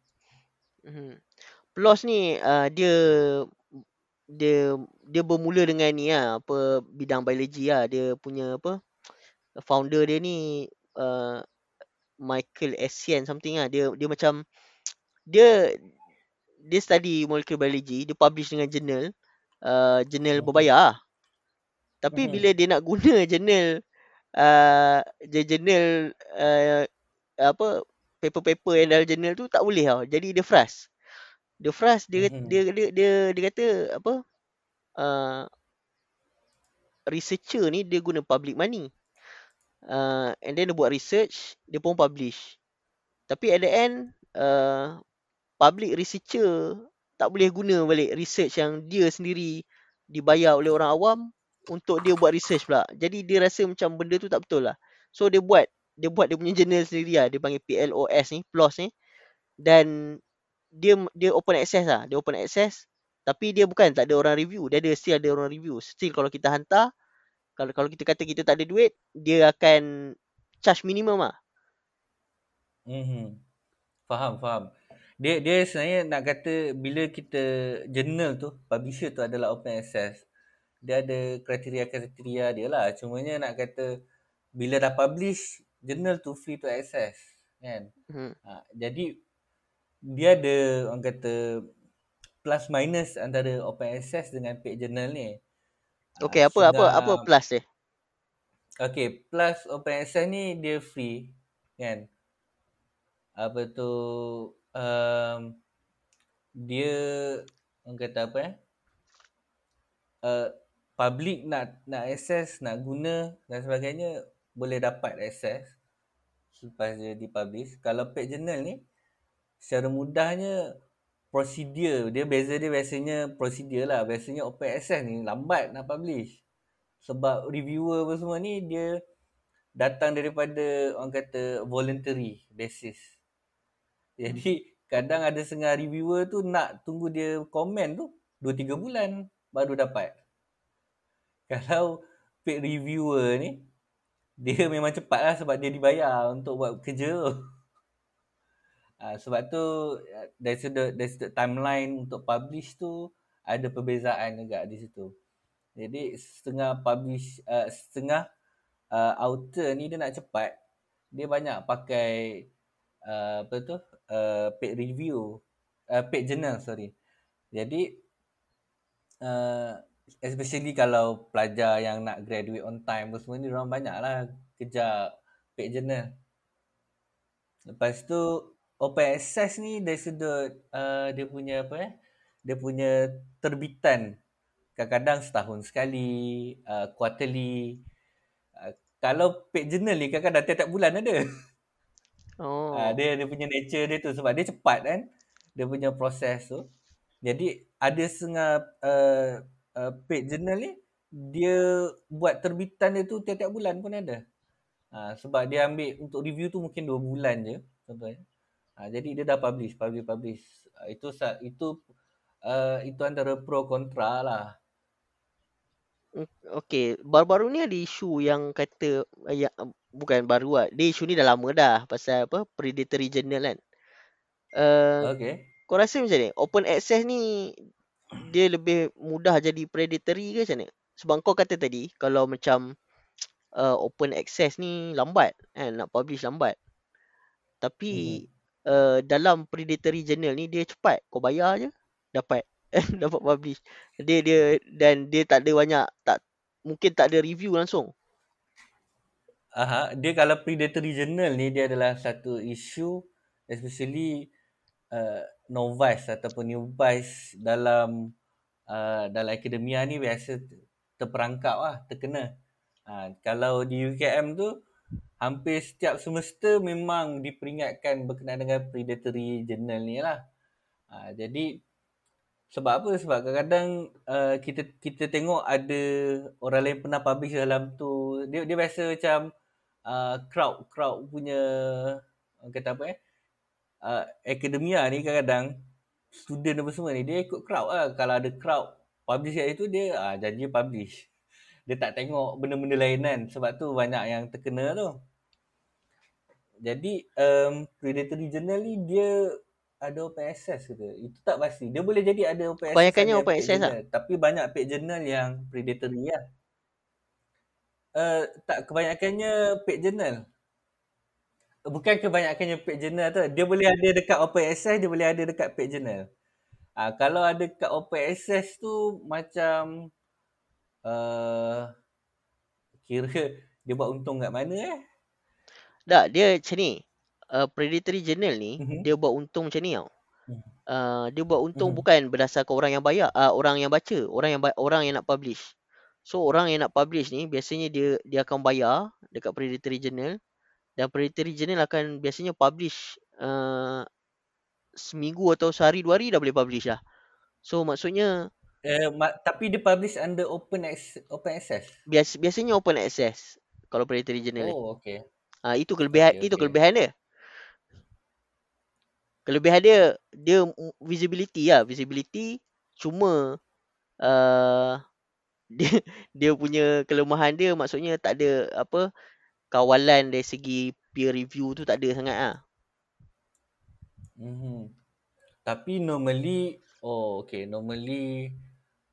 Hmm. Plus ni uh, dia dia dia bermula dengan ni lah, apa bidang biologi lah dia punya apa founder dia ni uh, Michael Essien something lah dia dia macam dia dia study molecular biology dia publish dengan journal uh, journal berbayar lah. Tapi hmm. bila dia nak guna journal uh, journal uh, apa paper-paper yang dalam journal tu tak boleh tau. Jadi dia frust. Dia frust dia, hmm. dia, dia dia dia dia kata apa uh, researcher ni dia guna public money. Uh, and then dia buat research, dia pun publish. Tapi at the end, uh, public researcher tak boleh guna balik research yang dia sendiri dibayar oleh orang awam untuk dia buat research pula. Jadi dia rasa macam benda tu tak betul lah. So dia buat dia buat dia punya journal sendiri lah. Dia panggil PLOS ni, PLOS ni. Dan dia dia open access lah. Dia open access. Tapi dia bukan tak ada orang review. Dia ada still ada orang review. Still kalau kita hantar, kalau kalau kita kata kita tak ada duit, dia akan charge minimum lah. Mm-hmm. Faham, faham dia dia sebenarnya nak kata bila kita journal tu publisher tu adalah open access. Dia ada kriteria-kriteria dia lah. Cumanya nak kata bila dah publish journal tu free to access kan? Hmm. ha, jadi dia ada orang kata plus minus antara open access dengan paid journal ni. Okey ha, apa apa apa plus dia? Okey plus open access ni dia free kan? Apa tu um, dia orang kata apa eh? Uh, public nak nak access nak guna dan sebagainya boleh dapat access selepas dia dipublish. Kalau page journal ni secara mudahnya prosedur dia beza dia biasanya prosedur lah. Biasanya open access ni lambat nak publish. Sebab reviewer apa semua ni dia datang daripada orang kata voluntary basis jadi kadang ada setengah reviewer tu nak tunggu dia komen tu 2-3 bulan baru dapat. Kalau paid reviewer ni dia memang cepat lah sebab dia dibayar untuk buat kerja tu. Uh, sebab tu dari sudut, dari sudut timeline untuk publish tu ada perbezaan juga di situ. Jadi setengah publish uh, setengah uh, author ni dia nak cepat dia banyak pakai uh, apa tu uh, paid review uh, paid journal sorry. Jadi uh, especially kalau pelajar yang nak graduate on time pun semua ni orang banyaklah kejar paid journal. Lepas tu open access ni dari sudut uh, dia punya apa eh dia punya terbitan. Kadang-kadang setahun sekali uh, quarterly. Uh, kalau paid journal ni kadang-kadang tiap-tiap bulan ada Oh. Uh, dia dia punya nature dia tu sebab dia cepat kan. Dia punya proses tu. Jadi ada setengah uh, uh, paid journal ni dia buat terbitan dia tu tiap-tiap bulan pun ada. Uh, sebab dia ambil untuk review tu mungkin 2 bulan je contohnya. Uh, jadi dia dah publish, publish, publish. Uh, itu itu uh, itu antara pro kontra lah. Okay, baru-baru ni ada isu yang kata yang bukan baru lah. Dia isu ni dah lama dah pasal apa predatory journal kan. Uh, Okay. kau rasa macam ni? Open access ni dia lebih mudah jadi predatory ke macam ni? Sebab kau kata tadi kalau macam uh, open access ni lambat kan nak publish lambat. Tapi uh, dalam predatory journal ni dia cepat. Kau bayar je dapat dapat publish. Dia dia dan dia tak ada banyak tak mungkin tak ada review langsung. Aha, dia kalau predatory journal ni dia adalah satu isu especially uh, novice ataupun newbies dalam uh, dalam akademia ni biasa terperangkap lah, terkena. Uh, kalau di UKM tu hampir setiap semester memang diperingatkan berkenaan dengan predatory journal ni lah. Uh, jadi sebab apa? Sebab kadang-kadang uh, kita kita tengok ada orang lain pernah publish dalam tu. Dia dia biasa macam uh, crowd crowd punya kata apa eh uh, akademia ni kadang-kadang student apa semua ni dia ikut crowd lah kalau ada crowd publish kat itu dia uh, janji publish dia tak tengok benda-benda lain kan sebab tu banyak yang terkena tu jadi um, predatory journal ni dia ada open access ke Itu tak pasti. Dia boleh jadi ada open access. Kebanyakannya open access lah. Tapi banyak page journal yang predatory lah. Uh, tak kebanyakannya page journal. Bukan kebanyakannya page journal tu. Dia boleh ada dekat open access, dia boleh ada dekat page journal. Uh, kalau ada dekat open access tu macam uh, kira dia buat untung kat mana eh? Tak, dia macam ni. Uh, predatory journal ni Mhm. dia buat untung macam ni tau. Uh, dia buat untung Mhm. bukan berdasarkan orang yang bayar, uh, orang yang baca, orang yang ba- orang yang nak publish. So orang yang nak publish ni biasanya dia dia akan bayar dekat predatory journal dan predatory journal akan biasanya publish uh, seminggu atau sehari dua hari dah boleh publish lah. So maksudnya Uh, ma- tapi dia publish under open access, open access. bias, biasanya open access kalau predatory journal. Oh, okay. Ah itu kelebihan Okey, itu okey. kelebihan dia. Kelebihan dia dia visibility lah, visibility cuma uh, dia dia punya kelemahan dia maksudnya tak ada apa kawalan dari segi peer review tu tak ada sangat ah. Mm-hmm. Tapi normally, oh okay, normally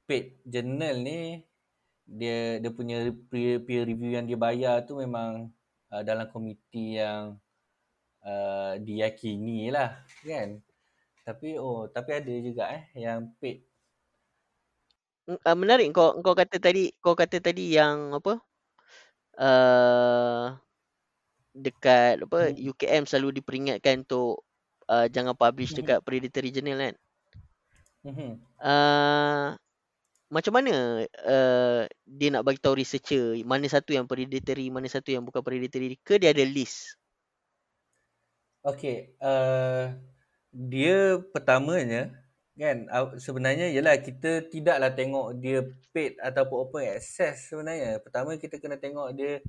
paid journal ni dia dia punya peer, peer review yang dia bayar tu memang uh, dalam komiti yang uh, diyakini lah kan. Tapi oh tapi ada juga eh yang paid. Ah, menarik kau kau kata tadi kau kata tadi yang apa? Uh, dekat apa Hmm. UKM selalu diperingatkan untuk uh, jangan publish Mhm. dekat predatory journal kan. Mm-hmm. Uh, macam mana uh, dia nak bagi tahu researcher mana satu yang predatory, mana satu yang bukan predatory ke dia ada list? Okay, uh, dia pertamanya kan sebenarnya ialah kita tidaklah tengok dia paid ataupun open access sebenarnya. Pertama kita kena tengok dia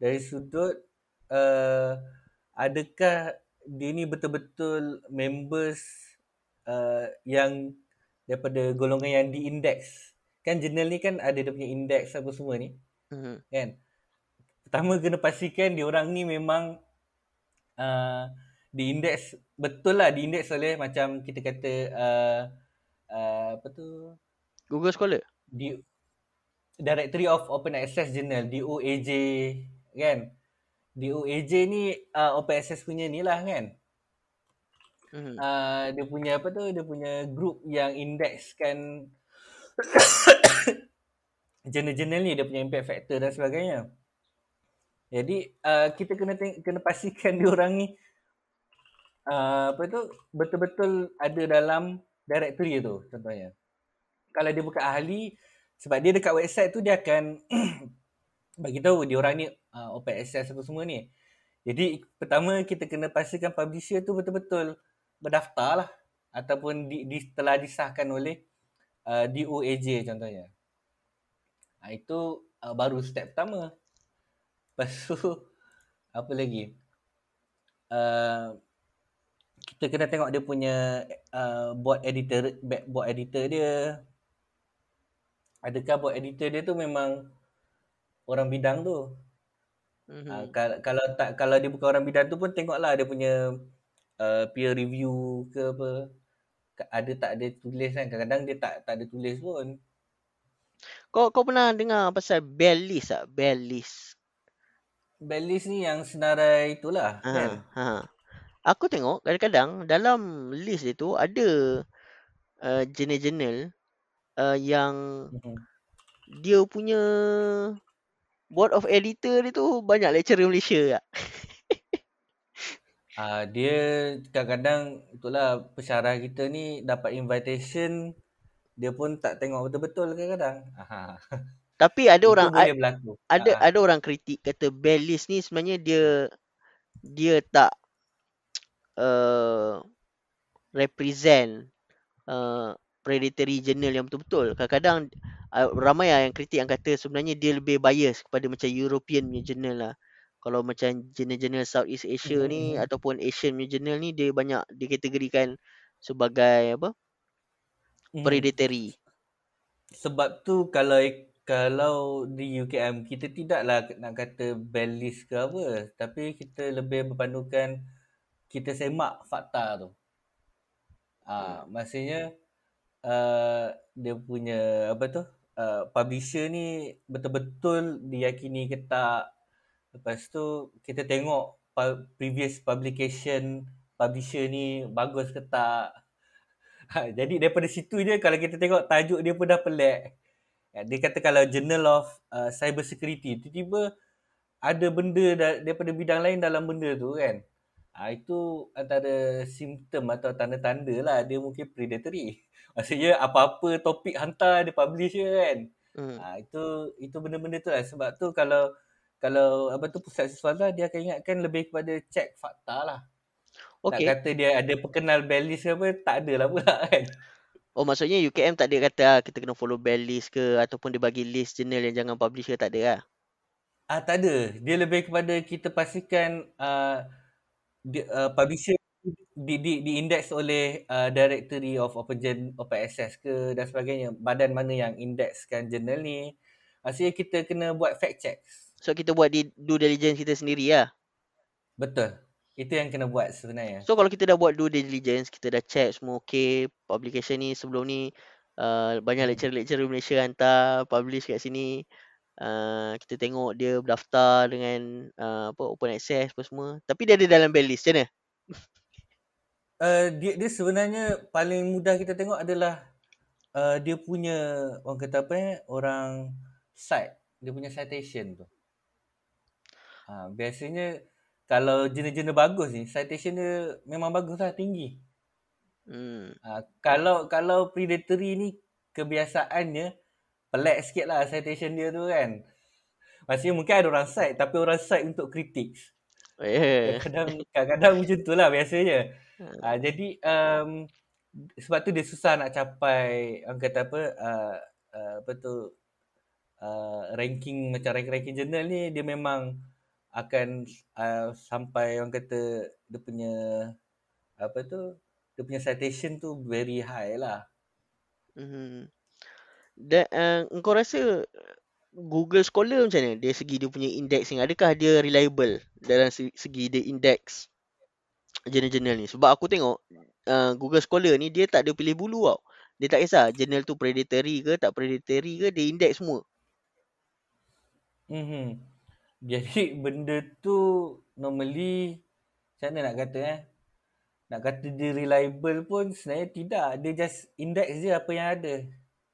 dari sudut uh, adakah dia ni betul-betul members uh, yang daripada golongan yang diindeks. Kan jurnal ni kan ada dia punya indeks apa semua ni Hmm. kan pertama kena pastikan dia orang ni memang uh, diindeks betul lah diindeks oleh macam kita kata uh, uh, apa tu Google Scholar. di Directory of Open Access Journal DOAJ kan DOAJ ni uh, open access punya ni lah kan Hmm. uh, dia punya apa tu dia punya group yang indekskan jurnal-jurnal ni dia punya impact factor dan sebagainya. Jadi uh, kita kena teng- kena pastikan dia orang ni uh, apa tu betul-betul ada dalam directory tu contohnya. Kalau dia bukan ahli sebab dia dekat website tu dia akan bagi tahu dia orang ni uh, open access apa semua ni. Jadi pertama kita kena pastikan publisher tu betul-betul berdaftar lah ataupun di, di, telah disahkan oleh uh, DOAJ contohnya. Ha, itu uh, baru step pertama. Lepas tu apa lagi? Uh, kita kena tengok dia punya uh, board editor board editor dia. Adakah board editor dia tu memang orang bidang tu? Uh, Mhm. kalau kalau tak kalau dia bukan orang bidang tu pun tengoklah dia punya uh, peer review ke apa. Ada tak ada tulis kan. Kadang-kadang dia tak tak ada tulis pun. Kau kau pernah dengar pasal bell list tak? Bell list. Baileys ni yang senarai itulah Ha, kan. ha. Aku tengok kadang-kadang dalam list dia tu ada uh, jurnal-jurnal uh, yang Mhm. dia punya board of editor dia tu banyak lecturer Malaysia tak? Ah dia kadang-kadang itulah pensyarah kita ni dapat invitation dia pun tak tengok betul-betul kadang-kadang. Aha. Tapi ada Itu orang boleh berlaku. ada ada orang kritik kata bell list ni sebenarnya dia dia tak uh, represent uh, predatory journal yang betul-betul. Kadang-kadang uh, ramai lah yang kritik yang kata sebenarnya dia lebih bias kepada macam European punya journal lah. Kalau macam jurnal-jurnal Southeast Asia Mhm, ni mhm. ataupun Asian punya journal ni dia banyak dikategorikan sebagai apa? Mhm. predatory. Sebab tu kalau kalau di UKM kita tidaklah nak kata bell list ke apa, tapi kita lebih berpandukan kita semak fakta tu. Ah, maksudnya uh, dia punya apa tu? Uh, publisher ni betul-betul diyakini ke tak. Lepas tu kita tengok previous publication publisher ni bagus ke tak. Ha, jadi daripada situ je kalau kita tengok tajuk dia pun dah pelik. Ya, Dia kata kalau Journal of uh, Cyber Security tiba-tiba ada benda da- daripada bidang lain dalam benda tu kan. Ha, itu antara simptom atau tanda-tanda lah dia mungkin predatory. Maksudnya apa-apa topik hantar dia publish je kan. Hmm. Ha, itu itu benda-benda tu lah. Sebab tu kalau kalau apa tu pusat siswala dia akan ingatkan lebih kepada cek fakta lah. Nak Okay. kata dia ada perkenal balance ke apa, tak ada lah pula kan. Oh maksudnya UKM tak ada kata ah, kita kena follow bell list ke ataupun dia bagi list journal yang jangan publish ke tak ada lah. Ah tak ada. Dia lebih kepada kita pastikan uh, di, uh, publisher di di di index oleh uh, Directory of Open Gen, Open Access ke dan sebagainya. Badan mana yang indexkan jurnal ni. Maksudnya kita kena buat fact checks. So kita buat di due diligence kita sendiri lah. Betul. Itu yang kena buat sebenarnya. So kalau kita dah buat due diligence, kita dah check semua okay, publication ni sebelum ni uh, banyak lecturer-lecturer Malaysia hantar publish kat sini. Uh, kita tengok dia berdaftar dengan uh, apa open access apa semua. Tapi dia ada dalam bell list macam mana? Uh, dia dia sebenarnya paling mudah kita tengok adalah uh, dia punya orang kata apa eh orang cite dia punya citation tu. Ha, biasanya kalau jenis-jenis bagus ni citation dia memang bagus lah tinggi. Hmm. Ha, kalau kalau predatory ni kebiasaannya pelik sikit lah citation dia tu kan. Maksudnya mungkin ada orang cite tapi orang cite untuk kritik. Eh. Kadang-kadang kadang-kadang macam tu lah biasanya. Uh, jadi um, sebab tu dia susah nak capai orang kata apa uh, uh, apa tu uh, ranking macam ranking-ranking jurnal ni dia memang akan uh, sampai orang kata dia punya apa tu dia punya citation tu very high lah. Hmm. Dan uh, engkau rasa Google Scholar macam mana? Dari segi dia punya indexing, adakah dia reliable dalam se- segi dia index jurnal-jurnal ni? Sebab aku tengok uh, Google Scholar ni dia tak ada pilih bulu tau. Dia tak kisah jurnal tu predatory ke tak predatory ke dia index semua. Mhm. Jadi benda tu normally macam mana nak kata eh? Nak kata dia reliable pun sebenarnya tidak. Dia just index je apa yang ada.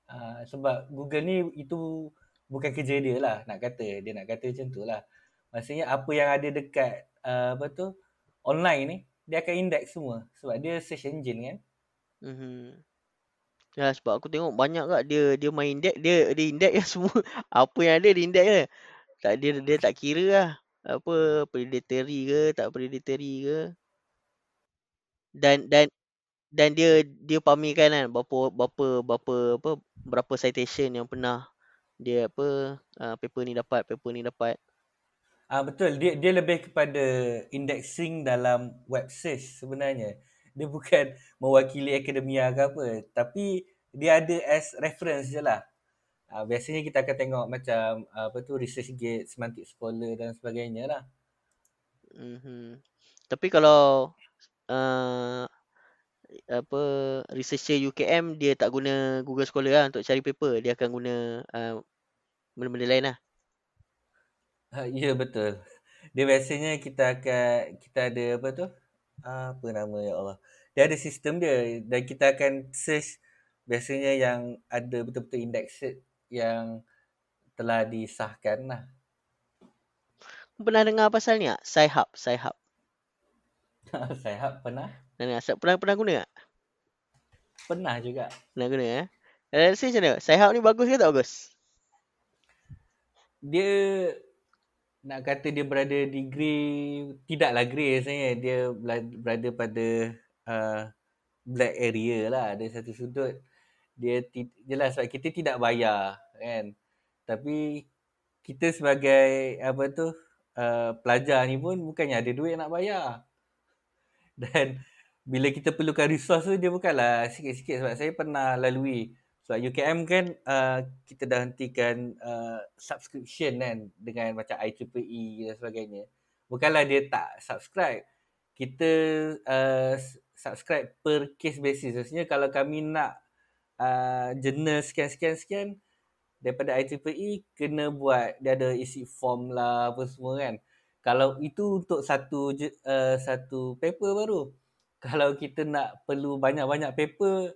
Uh, sebab Google ni itu bukan kerja dia lah nak kata. Dia nak kata macam tu lah. Maksudnya apa yang ada dekat uh, apa tu online ni dia akan index semua. Sebab dia search engine kan. Mhm. Ya sebab aku tengok banyak kat dia dia main index dia dia index je semua. Apa yang ada dia index je. Tak dia dia tak kira lah apa predatory ke tak predatory ke. Dan dan dan dia dia pamerkan kan berapa berapa berapa apa berapa citation yang pernah dia apa uh, paper ni dapat paper ni dapat. Ah betul dia dia lebih kepada indexing dalam web search sebenarnya. Dia bukan mewakili akademia ke apa tapi dia ada as reference je lah. uh, biasanya kita akan tengok macam uh, apa tu research gate, semantic scholar dan sebagainya lah. Mm-hmm. Tapi kalau uh, apa researcher UKM dia tak guna Google Scholar lah untuk cari paper, dia akan guna uh, benda-benda lain lah. Uh, ya betul. Dia biasanya kita akan kita ada apa tu? Apa nama ya Allah. Dia ada sistem dia dan kita akan search biasanya yang ada betul-betul indexed yang telah disahkan lah. Pernah dengar pasal ni tak? Sci-Hub, Sci-Hub. Sci-Hub pernah? Pernah, pernah, pernah guna tak? Pernah juga. Pernah guna eh? Rasa macam mana? Sci-Hub ni bagus ke tak bagus? Dia nak kata dia berada di grey, tidaklah grey sebenarnya. Dia berada pada uh, black area lah. Ada satu sudut dia jelas sebab kita tidak bayar kan tapi kita sebagai apa tu uh, pelajar ni pun bukannya ada duit nak bayar dan bila kita perlukan resource tu dia bukanlah sikit-sikit sebab saya pernah lalui sebab UKM kan uh, kita dah hentikan uh, subscription kan dengan macam IEEE dan sebagainya bukanlah dia tak subscribe kita uh, subscribe per case basis maksudnya kalau kami nak uh, jurnal sekian-sekian-sekian daripada IEEE kena buat dia ada isi form lah apa semua kan. Kalau itu untuk satu uh, satu paper baru. Kalau kita nak perlu banyak-banyak paper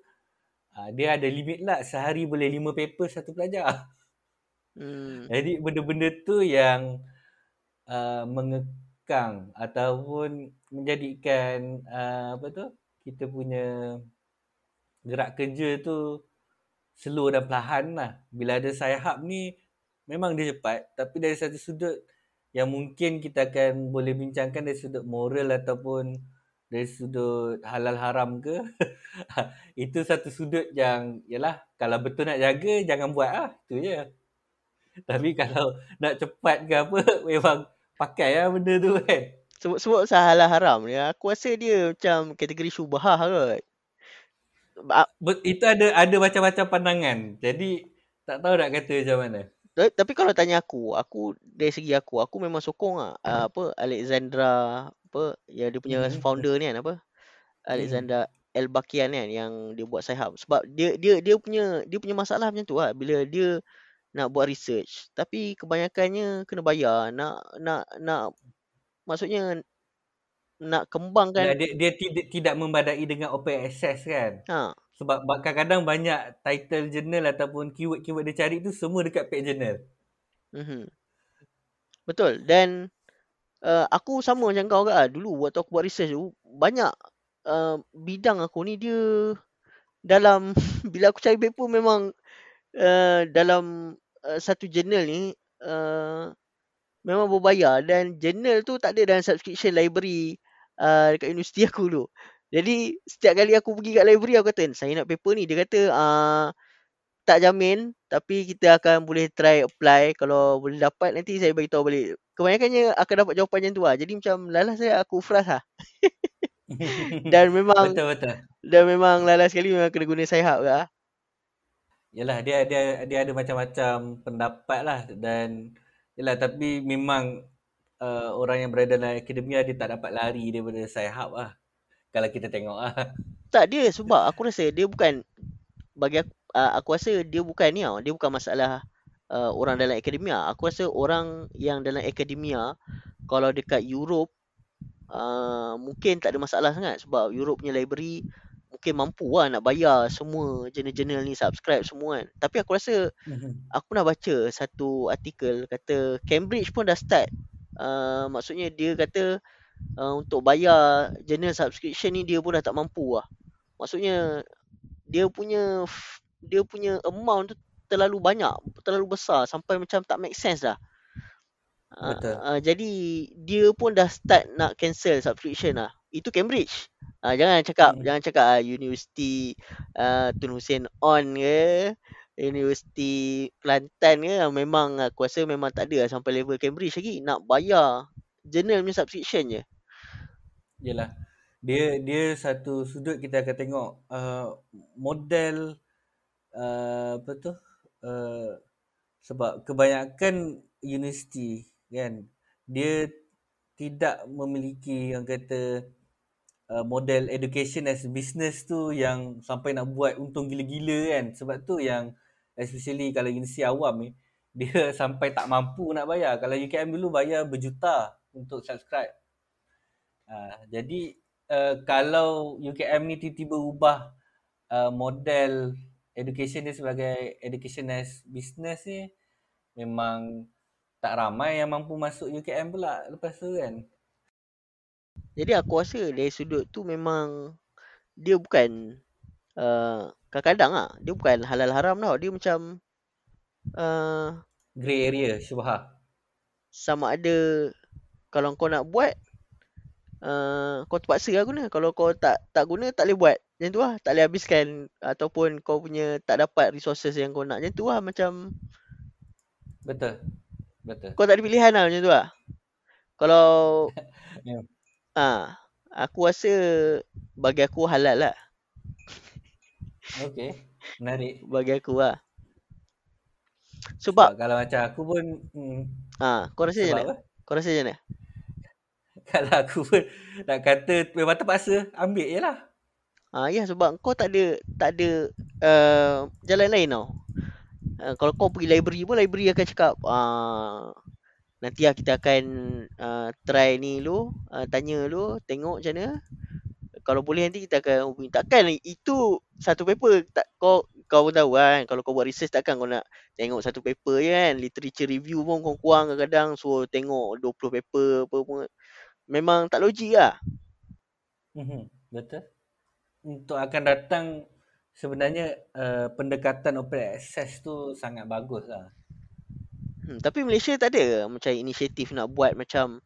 uh, dia ada limit lah sehari boleh lima paper satu pelajar. Hmm. Jadi benda-benda tu yang uh, mengekang ataupun menjadikan uh, apa tu kita punya gerak kerja tu slow dan perlahan lah. Bila ada sayap ni memang dia cepat tapi dari satu sudut yang mungkin kita akan boleh bincangkan dari sudut moral ataupun dari sudut halal haram ke itu satu sudut yang yalah kalau betul nak jaga jangan buat ah itu je tapi kalau nak cepat ke apa memang pakai lah benda tu kan sebut-sebut halal haram ni aku rasa dia macam kategori syubhah kot itu ada ada macam-macam pandangan. Jadi tak tahu nak kata macam mana. Tapi kalau tanya aku, aku dari segi aku, aku memang sokong ah hmm. apa Alexandra apa yang dia punya hmm. founder ni kan apa? Hmm. El Bakian kan yang dia buat sahab sebab dia dia dia punya dia punya masalah macam tu lah bila dia nak buat research tapi kebanyakannya kena bayar nak nak nak maksudnya nak kembangkan dia, dia tidak tidak membadai dengan open access kan ha. sebab kadang-kadang banyak title journal ataupun keyword-keyword dia cari tu semua dekat page journal mm-hmm. betul dan uh, aku sama macam kau ke dulu waktu aku buat research tu banyak uh, bidang aku ni dia dalam bila aku cari paper memang uh, dalam uh, satu journal ni uh, memang berbayar dan journal tu tak ada dalam subscription library uh, dekat universiti aku dulu. Jadi setiap kali aku pergi kat library aku kata saya nak paper ni. Dia kata uh, tak jamin tapi kita akan boleh try apply kalau boleh dapat nanti saya bagi tahu balik. Kebanyakannya akan dapat jawapan macam tu lah. Jadi macam lalas saya aku frust lah. dan memang betul betul. Dan memang lalas sekali memang kena guna sayap lah. Yalah dia dia dia ada macam-macam pendapat lah dan yalah tapi memang uh, orang yang berada dalam akademia dia tak dapat lari daripada sayap lah. Kalau kita tengok lah. Tak dia sebab aku rasa dia bukan bagi aku, uh, aku rasa dia bukan ni tau. Dia bukan masalah uh, orang dalam akademia. Aku rasa orang yang dalam akademia kalau dekat Europe uh, mungkin tak ada masalah sangat sebab Europe punya library mungkin mampu lah nak bayar semua jurnal-jurnal ni subscribe semua kan. Tapi aku rasa mhm. aku nak baca satu artikel kata Cambridge pun dah start uh, maksudnya dia kata uh, untuk bayar journal subscription ni dia pun dah tak mampu lah. Maksudnya dia punya dia punya amount tu terlalu banyak, terlalu besar sampai macam tak make sense dah. Betul. Uh, uh, jadi dia pun dah start nak cancel subscription lah. Itu Cambridge. Uh, jangan cakap hmm. jangan cakap uh, University uh, Tun Hussein on ke Universiti Kelantan ke memang aku rasa memang tak ada lah sampai level Cambridge lagi nak bayar journal punya subscription je. Yalah. Dia dia satu sudut kita akan tengok uh, model uh, apa tu uh, Sebab kebanyakan universiti kan dia tidak memiliki yang kata uh, model education as business tu yang sampai nak buat untung gila-gila kan. Sebab tu yang especially kalau universiti awam ni dia sampai tak mampu nak bayar. Kalau UKM dulu bayar berjuta untuk subscribe. Uh, jadi uh, kalau UKM ni tiba-tiba ubah uh, model education dia sebagai education as business ni memang tak ramai yang mampu masuk UKM pula lepas tu kan. Jadi aku rasa dari sudut tu memang dia bukan uh, kadang-kadang ah dia bukan halal haram tau. Dia macam uh, grey area syubha. Sama ada kalau kau nak buat uh, kau terpaksa lah guna. Kalau kau tak tak guna tak boleh buat. Macam tu lah. Tak boleh habiskan ataupun kau punya tak dapat resources yang kau nak. Macam tu lah macam Betul. Betul. Kau tak ada pilihan lah macam tu lah. Kalau yeah. Ah, aku rasa bagi aku halal lah. Okay, menarik. bagi aku lah. Sebab, sebab kalau macam aku pun hmm, ah, kau rasa macam mana? Kau rasa macam mana? kalau aku pun nak kata memang terpaksa ambil je lah. Ah, ya sebab kau tak ada tak ada uh, jalan lain tau. Uh, kalau kau pergi library pun library akan cakap uh, Nanti lah kita akan uh, try ni dulu, uh, tanya dulu, tengok macam mana. Kalau boleh nanti kita akan hubungi. Takkan itu satu paper, tak, kau kau pun tahu kan, kalau kau buat research takkan kau nak tengok satu paper je kan. Literature review pun kau kurang kadang-kadang, so tengok 20 paper apa pun. Memang tak logik lah. Mm-hmm. Betul. Untuk akan datang, sebenarnya uh, pendekatan open access tu sangat bagus lah. Hmm, tapi Malaysia tak ada macam inisiatif nak buat macam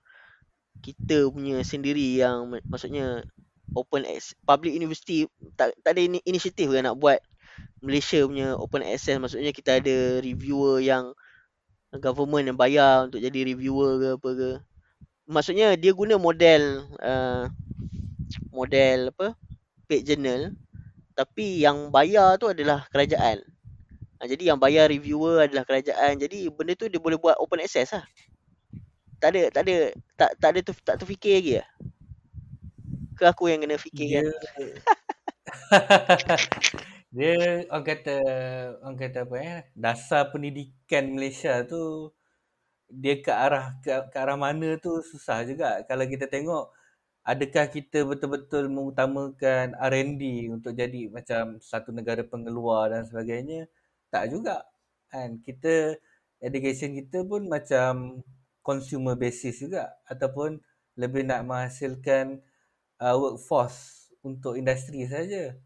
kita punya sendiri yang maksudnya open access public university tak tak ada inisiatif ke nak buat Malaysia punya open access? Maksudnya kita ada reviewer yang government yang bayar untuk jadi reviewer ke apa ke? Maksudnya dia guna model uh, model apa paid journal tapi yang bayar tu adalah kerajaan Ha, jadi yang bayar reviewer adalah kerajaan. Jadi benda tu dia boleh buat open access lah. Tak ada, tak ada, tak, tak ada tu, tak terfikir lagi lah. Ke aku yang kena fikir dia, kan? dia, orang kata, orang kata apa ya, dasar pendidikan Malaysia tu, dia ke arah, ke, ke arah mana tu susah juga. Kalau kita tengok, adakah kita betul-betul mengutamakan R&D untuk jadi macam satu negara pengeluar dan sebagainya, tak juga kan? Kita education kita pun macam consumer basis juga ataupun lebih nak menghasilkan uh, workforce untuk industri saja.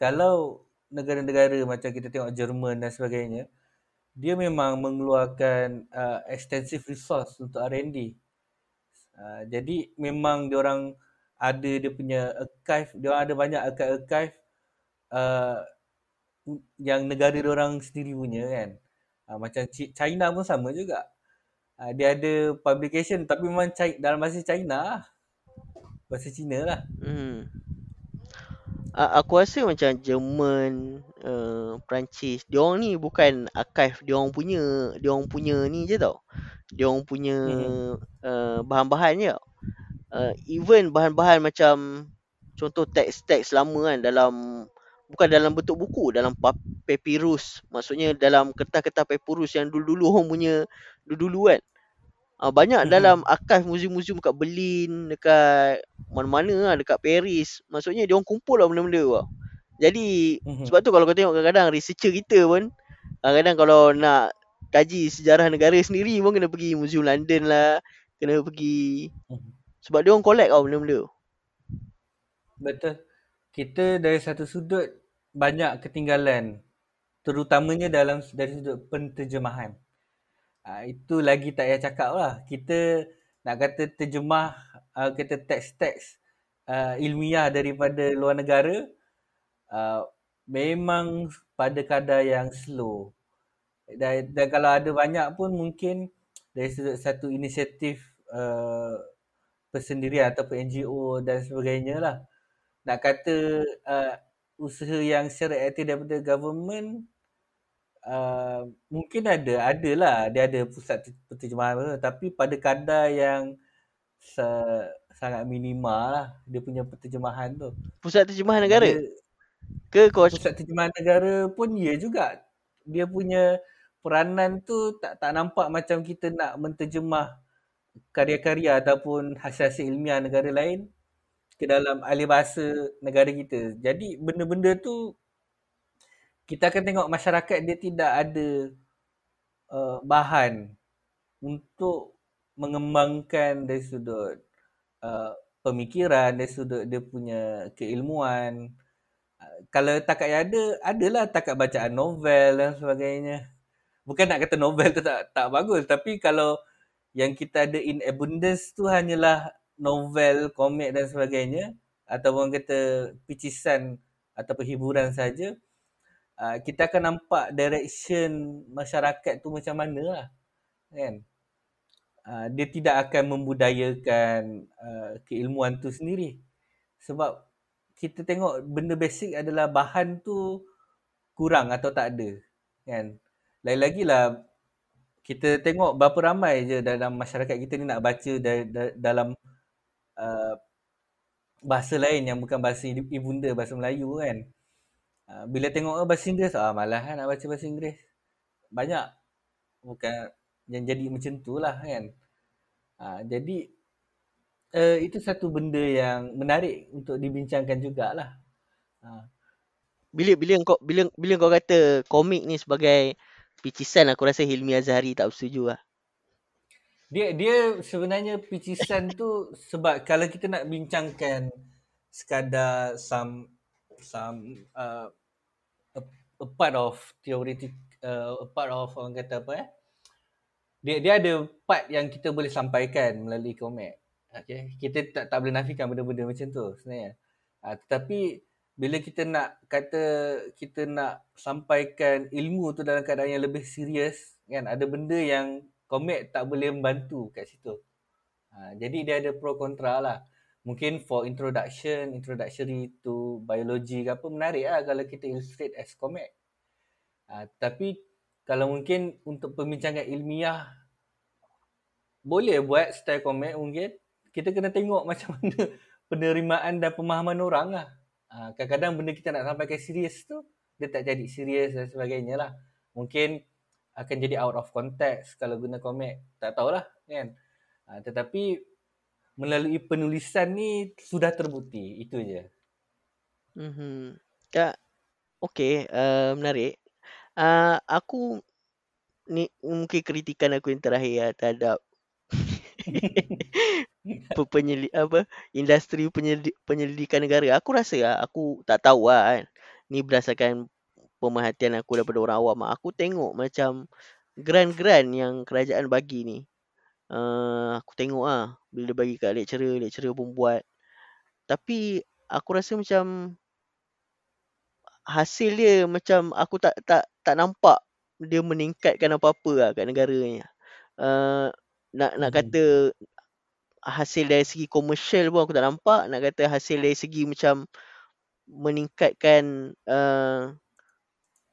Kalau negara-negara macam kita tengok Jerman dan sebagainya dia memang mengeluarkan uh, extensive resource untuk R&D uh, jadi memang dia orang ada dia punya archive dia ada banyak archive-archive uh, yang negara orang sendiri punya kan. Uh, macam China pun sama juga. Uh, dia ada publication tapi memang China, dalam bahasa China lah. Bahasa Cina lah. Hmm. Aku rasa macam Jerman, uh, Perancis, dia orang ni bukan archive dia orang punya, dia orang punya ni je tau. Dia orang punya hmm. uh, bahan-bahan je. Uh, even bahan-bahan macam contoh teks-teks lama kan dalam bukan dalam bentuk buku dalam papyrus maksudnya dalam kertas-kertas papyrus yang dulu-dulu orang punya dulu-dulu kan uh, banyak mm-hmm. dalam archive muzium-muzium dekat Berlin dekat mana-mana lah dekat Paris maksudnya dia orang kumpul lah benda-benda tu jadi mm-hmm. sebab tu kalau kau tengok kadang-kadang researcher kita pun kadang-kadang kalau nak kaji sejarah negara sendiri pun kena pergi muzium London lah kena pergi sebab dia orang collect tau benda-benda betul kita dari satu sudut banyak ketinggalan terutamanya dalam dari sudut penterjemahan. Uh, itu lagi tak payah cakap lah. Kita nak kata terjemah uh, kita teks-teks uh, ilmiah daripada luar negara uh, memang pada kadar yang slow. Dan, dan kalau ada banyak pun mungkin dari satu inisiatif uh, persendirian ataupun NGO dan sebagainya lah nak kata uh, usaha yang secara aktif daripada government uh, mungkin ada, ada lah. Dia ada pusat penterjemahan tu. Tapi pada kadar yang se- sangat minima lah dia punya penterjemahan tu. Pusat terjemahan negara? Dia, Ke kau pusat terjemahan negara pun ya juga. Dia punya peranan tu tak tak nampak macam kita nak menterjemah karya-karya ataupun hasil-hasil ilmiah negara lain ke dalam ahli bahasa negara kita. Jadi benda-benda tu kita akan tengok masyarakat dia tidak ada uh, bahan untuk mengembangkan dari sudut uh, pemikiran, dari sudut dia punya keilmuan. Uh, kalau takat yang ada, adalah takat bacaan novel dan sebagainya. Bukan nak kata novel tu tak tak bagus, tapi kalau yang kita ada in abundance tu hanyalah novel, komik dan sebagainya ataupun kata picisan atau hiburan saja, uh, kita akan nampak direction masyarakat tu macam mana lah. Kan? Uh, dia tidak akan membudayakan uh, keilmuan tu sendiri. Sebab kita tengok benda basic adalah bahan tu kurang atau tak ada. Kan? Lain-lagi lah kita tengok berapa ramai je dalam masyarakat kita ni nak baca da- da- dalam uh, bahasa lain yang bukan bahasa ibunda, bahasa Melayu kan. Uh, bila tengok oh, bahasa Inggeris, ah malah kan nak baca bahasa Inggeris. Banyak. Bukan yang jadi macam tu lah kan. Uh, jadi uh, itu satu benda yang menarik untuk dibincangkan jugalah. Uh. Bila bila kau bila bila kau kata komik ni sebagai picisan aku rasa Hilmi Azhari tak bersetuju lah. Dia dia sebenarnya picisan tu sebab kalau kita nak bincangkan sekadar some some uh, a, a part of theoretic uh, a part of orang kata apa eh dia dia ada part yang kita boleh sampaikan melalui komik. Okay. Kita tak tak boleh nafikan benda-benda macam tu sebenarnya. Uh, tetapi bila kita nak kata kita nak sampaikan ilmu tu dalam keadaan yang lebih serius kan ada benda yang komik tak boleh membantu kat situ. Ha, jadi dia ada pro kontra lah. Mungkin for introduction, introductory to biology ke apa menarik lah kalau kita illustrate as komik. Ha, tapi kalau mungkin untuk pembincangan ilmiah boleh buat style komik mungkin. Kita kena tengok macam mana penerimaan dan pemahaman orang lah. Ha, kadang-kadang benda kita nak sampaikan serius tu dia tak jadi serius dan sebagainya lah. Mungkin akan jadi out of context kalau guna komik. Tak tahulah kan. Ha, tetapi melalui penulisan ni sudah terbukti. Itu je. Mm-hmm. Ya, okay. Uh, menarik. Uh, aku ni mungkin kritikan aku yang terakhir ya, terhadap penyelidik apa industri penyelidik, penyelidikan negara. Aku rasa lah, aku tak tahu lah kan. Ni berdasarkan pemerhatian aku daripada orang awam aku tengok macam grant-grant yang kerajaan bagi ni. Uh, aku tengok ah bila dia bagi kat lecturer lecturer pun buat. Tapi aku rasa macam hasil dia macam aku tak tak tak nampak dia meningkatkan apa-apa lah kat negara ni. Uh, nak nak hmm. kata hasil dari segi komersial pun aku tak nampak. Nak kata hasil dari segi macam meningkatkan uh,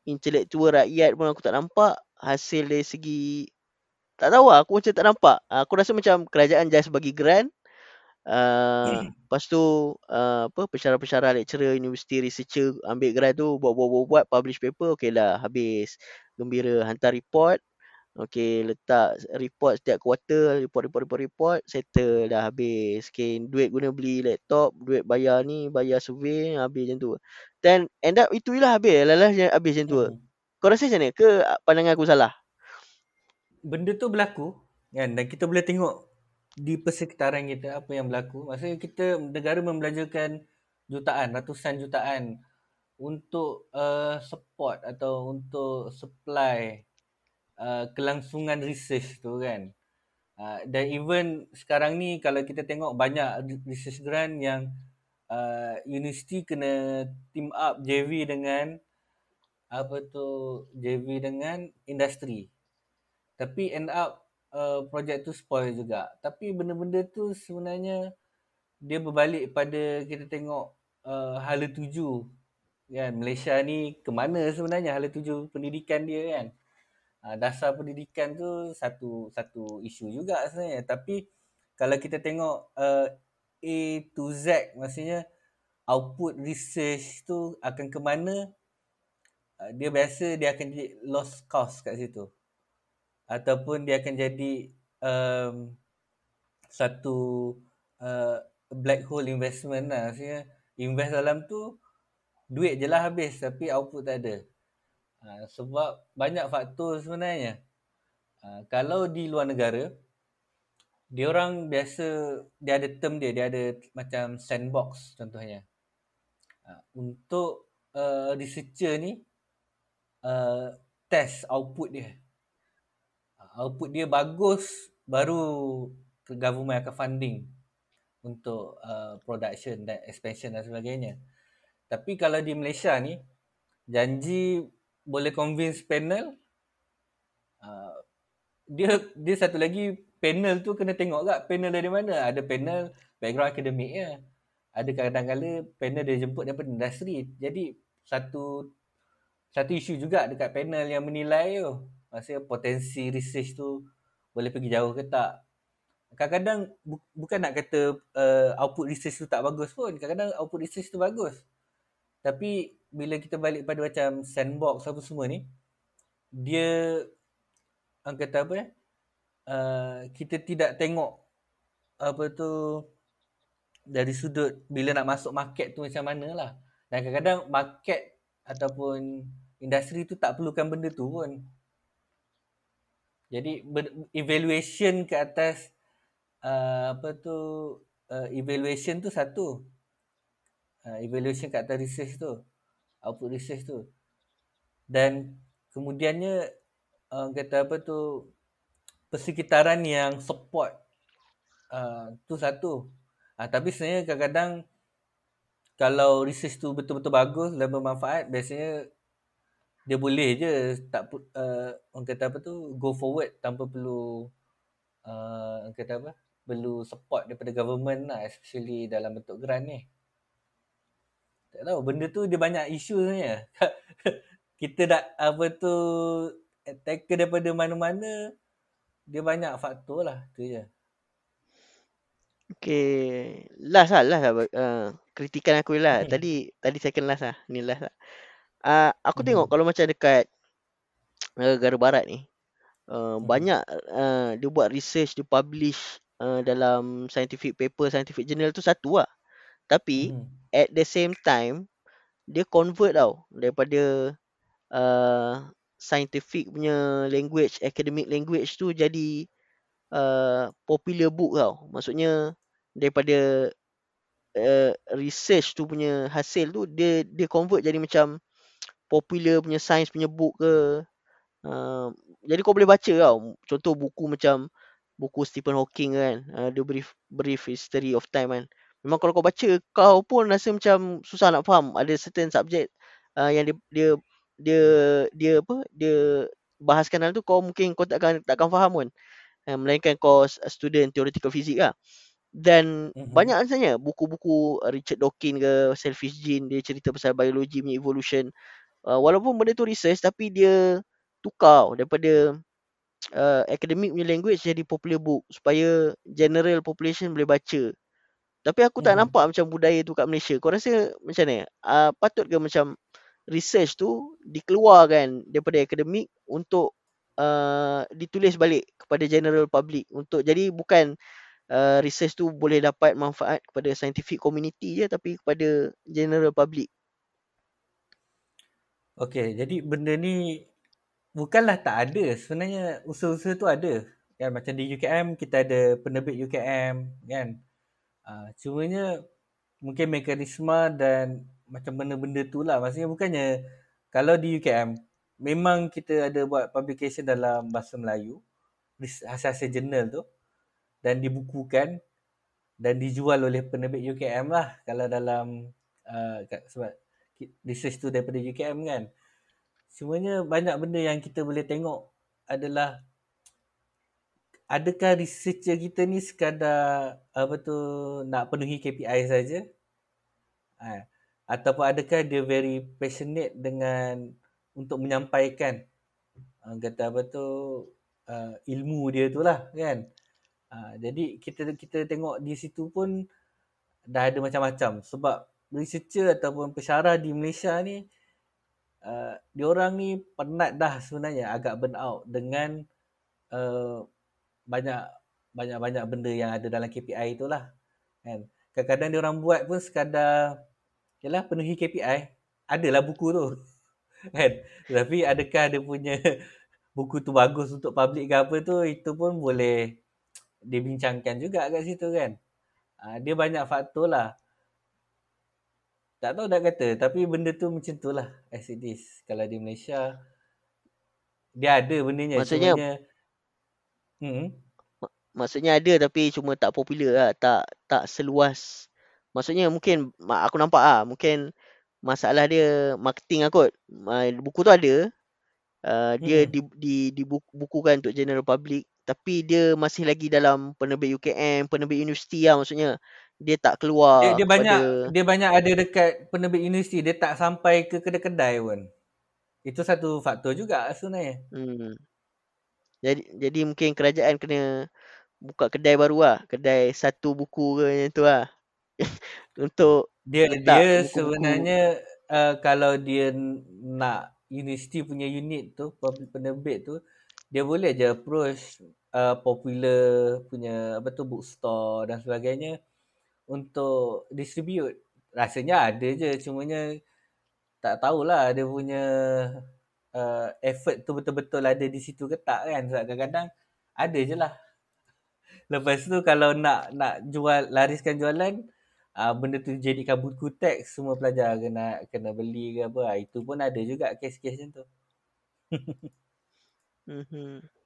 intelektual rakyat pun aku tak nampak. Hasil dari segi tak tahu lah, aku macam tak nampak. Aku rasa macam kerajaan just bagi grant. Uh, lepas tu uh, apa pensyarah-pensyarah lecturer universiti researcher ambil grant tu buat-buat-buat publish paper okey lah habis. Gembira hantar report Okay, letak report setiap quarter, report, report, report, report, settle dah habis. Okay, duit guna beli laptop, duit bayar ni, bayar survey, habis macam tu. Then end up itu lah habis, lalas habis macam tu. Hmm. Kau rasa macam mana? Ke pandangan aku salah? Benda tu berlaku kan dan kita boleh tengok di persekitaran kita apa yang berlaku. Maksudnya kita negara membelanjakan jutaan, ratusan jutaan untuk uh, support atau untuk supply Uh, kelangsungan research tu kan. Uh, dan even sekarang ni kalau kita tengok banyak research grant yang uh, universiti kena team up JV dengan apa tu JV dengan industri. Tapi end up uh, projek tu spoil juga. Tapi benda-benda tu sebenarnya dia berbalik pada kita tengok uh, hala tuju kan Malaysia ni ke mana sebenarnya hala tuju pendidikan dia kan. Uh, dasar pendidikan tu satu satu isu juga sebenarnya. Tapi kalau kita tengok uh, A to Z maksudnya output research tu akan ke mana uh, dia biasa dia akan jadi lost cost kat situ. Ataupun dia akan jadi um, satu uh, black hole investment lah. Maksudnya invest dalam tu duit je lah habis tapi output tak ada uh, sebab banyak faktor sebenarnya. Uh, kalau di luar negara dia orang biasa dia ada term dia dia ada macam sandbox contohnya. Uh, untuk uh, researcher ni uh, test output dia. Uh, output dia bagus baru government akan funding untuk uh, production dan expansion dan sebagainya. Tapi kalau di Malaysia ni janji boleh convince panel uh, dia dia satu lagi panel tu kena tengok tak panel dari mana. Ada panel background akademik ya. Ada kadang-kadang panel dia jemput daripada industri. Jadi satu satu isu juga dekat panel yang menilai tu. Maksudnya potensi research tu boleh pergi jauh ke tak. Kadang-kadang bu- bukan nak kata uh, output research tu tak bagus pun. Kadang-kadang output research tu bagus. Tapi bila kita balik pada macam sandbox apa semua ni, dia orang kata apa ya? Uh, kita tidak tengok apa tu dari sudut bila nak masuk market tu macam mana lah. Dan kadang-kadang market ataupun industri tu tak perlukan benda tu pun. Jadi evaluation ke atas uh, apa tu uh, evaluation tu satu. Uh, evaluation ke atas research tu. Output research tu. Dan kemudiannya uh, kata apa tu persekitaran yang support uh, tu satu. Uh, tapi sebenarnya kadang-kadang kalau research tu betul-betul bagus dan bermanfaat, biasanya dia boleh je tak uh, orang kata apa tu go forward tanpa perlu uh, kata apa perlu support daripada government lah especially dalam bentuk grant ni. Tak tahu benda tu dia banyak isu sebenarnya. kita dah apa tu tackle daripada mana-mana dia banyak faktor lah tu je. Okay. Last lah. Last lah. Uh, kritikan aku lah. Hmm. Tadi tadi second last lah. Ni last lah. Uh, aku hmm. tengok kalau macam dekat negara barat ni. Uh, hmm. Banyak uh, dia buat research, dia publish uh, dalam scientific paper, scientific journal tu satu lah. Tapi hmm. at the same time, dia convert tau daripada uh, scientific punya language, academic language tu jadi uh, popular book tau. Maksudnya daripada uh, research tu punya hasil tu dia dia convert jadi macam popular punya science punya book ke. Uh, jadi kau boleh baca tau. Contoh buku macam buku Stephen Hawking kan. Uh, the brief brief history of time kan. Memang kalau kau baca kau pun rasa macam susah nak faham. Ada certain subject uh, yang dia, dia dia dia apa dia bahaskan hal tu kau mungkin kau takkan takkan faham pun. Uh, melainkan kau student theoretical physics lah. Dan mm-hmm. banyak sebenarnya buku-buku Richard Dawkins ke Selfish Gene dia cerita pasal biologi punya evolution. Uh, walaupun benda tu research tapi dia tukar daripada uh, academic punya language jadi popular book. Supaya general population boleh baca tapi aku tak mm-hmm. nampak macam budaya tu kat Malaysia kau rasa macam ni uh, patut ke macam research tu dikeluarkan daripada akademik untuk uh, ditulis balik kepada general public untuk jadi bukan uh, research tu boleh dapat manfaat kepada scientific community je tapi kepada general public. Okay, jadi benda ni bukanlah tak ada. Sebenarnya usaha-usaha tu ada. Kan macam di UKM kita ada penerbit UKM kan. Uh, cumanya mungkin mekanisme dan macam benda-benda tu lah. Maksudnya bukannya kalau di UKM memang kita ada buat publication dalam bahasa Melayu hasil-hasil jurnal tu dan dibukukan dan dijual oleh penerbit UKM lah kalau dalam uh, sebab research tu daripada UKM kan. Semuanya banyak benda yang kita boleh tengok adalah adakah researcher kita ni sekadar apa tu nak penuhi KPI saja? Ha ataupun adakah dia very passionate dengan untuk menyampaikan uh, kata apa tu uh, ilmu dia tu lah kan. Uh, jadi kita kita tengok di situ pun dah ada macam-macam sebab researcher ataupun pensyarah di Malaysia ni uh, diorang ni penat dah sebenarnya agak burn out dengan uh, banyak banyak-banyak benda yang ada dalam KPI tu lah kan. Kadang-kadang diorang buat pun sekadar yalah penuhi KPI adalah buku tu kan. Tapi adakah dia punya buku tu bagus untuk public ke apa tu itu pun boleh dibincangkan juga kat situ kan. Uh, dia banyak faktor lah. Tak tahu nak kata tapi benda tu macam tu lah as it is. Kalau di Malaysia dia ada bendanya maksudnya cumanya, hmm? maksudnya ada tapi cuma tak popular lah tak tak seluas maksudnya mungkin aku nampak ah mungkin masalah dia marketing lah kot buku tu ada uh, dia hmm. di, di, dibukukan untuk general public tapi dia masih lagi dalam penerbit UKM penerbit universiti lah maksudnya dia tak keluar dia, dia banyak dia banyak ada dekat penerbit universiti dia tak sampai ke kedai-kedai pun itu satu faktor juga sebenarnya hmm. Jadi jadi mungkin kerajaan kena buka kedai baru lah. Kedai satu buku ke macam tu lah. Untuk dia dia buku-buku. sebenarnya uh, kalau dia nak universiti punya unit tu penerbit tu dia boleh je approach uh, popular punya apa tu bookstore dan sebagainya untuk distribute. Rasanya ada je cumanya tak tahulah dia punya uh, effort tu betul-betul ada di situ ke tak kan sebab kadang-kadang ada je lah lepas tu kalau nak nak jual lariskan jualan uh, benda tu jadikan buku teks semua pelajar kena kena beli ke apa itu pun ada juga kes-kes macam tu mhm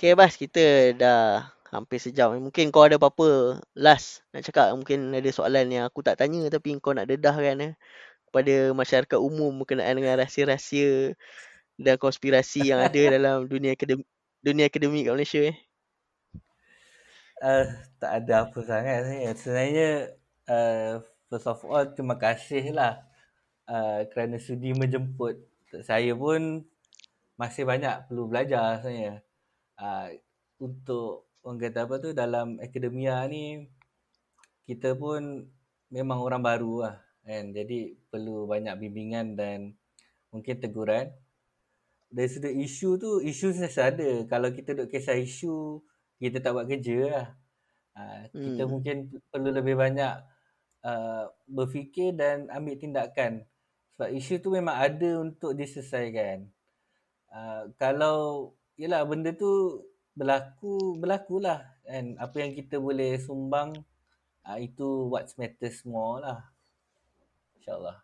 Okay Bas, kita dah hampir sejam. Mungkin kau ada apa-apa last nak cakap. Mungkin ada soalan yang aku tak tanya tapi kau nak dedah kan eh. Kepada masyarakat umum berkenaan dengan rahsia-rahsia dan konspirasi yang ada dalam dunia akademik, dunia akademik kat Malaysia eh. Uh, tak ada apa sangat ni. Sebenarnya uh, first of all terima kasih lah uh, kerana sudi menjemput. Saya pun masih banyak perlu belajar sebenarnya. Uh, untuk orang kata apa tu dalam akademia ni kita pun memang orang baru lah kan? Jadi perlu banyak bimbingan dan mungkin teguran. Dari sudut isu tu isu saya ada. Kalau kita duk kisah isu kita tak buat kerja lah. Ha, kita hmm. mungkin perlu lebih banyak uh, berfikir dan ambil tindakan. Sebab isu tu memang ada untuk diselesaikan. Uh, kalau yelah benda tu berlaku berlakulah kan apa yang kita boleh sumbang uh, itu what matters more lah insyaallah.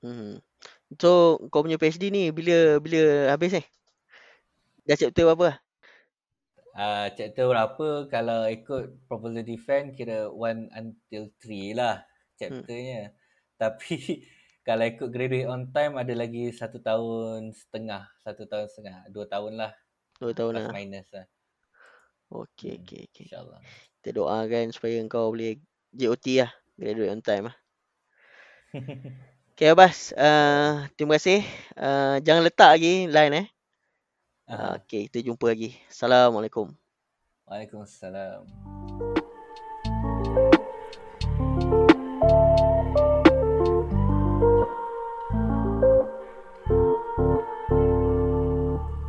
Hmm. So kau punya PhD ni bila bila habis eh dah chapter berapa? Uh, chapter berapa? Kalau ikut proposal defend kira 1 until 3 lah chapternya. Hmm. tapi kalau ikut graduate on time ada lagi satu tahun setengah. Satu tahun setengah. Dua tahun lah. Dua tahun lah. minus lah. Okey, hmm, okey, okey. InsyaAllah. Kita doakan supaya kau boleh JOT lah. Graduate on time lah. Okay, Abbas. Uh, terima kasih. Uh, jangan letak lagi line eh. Uh, okay, kita jumpa lagi. Assalamualaikum. Waalaikumsalam.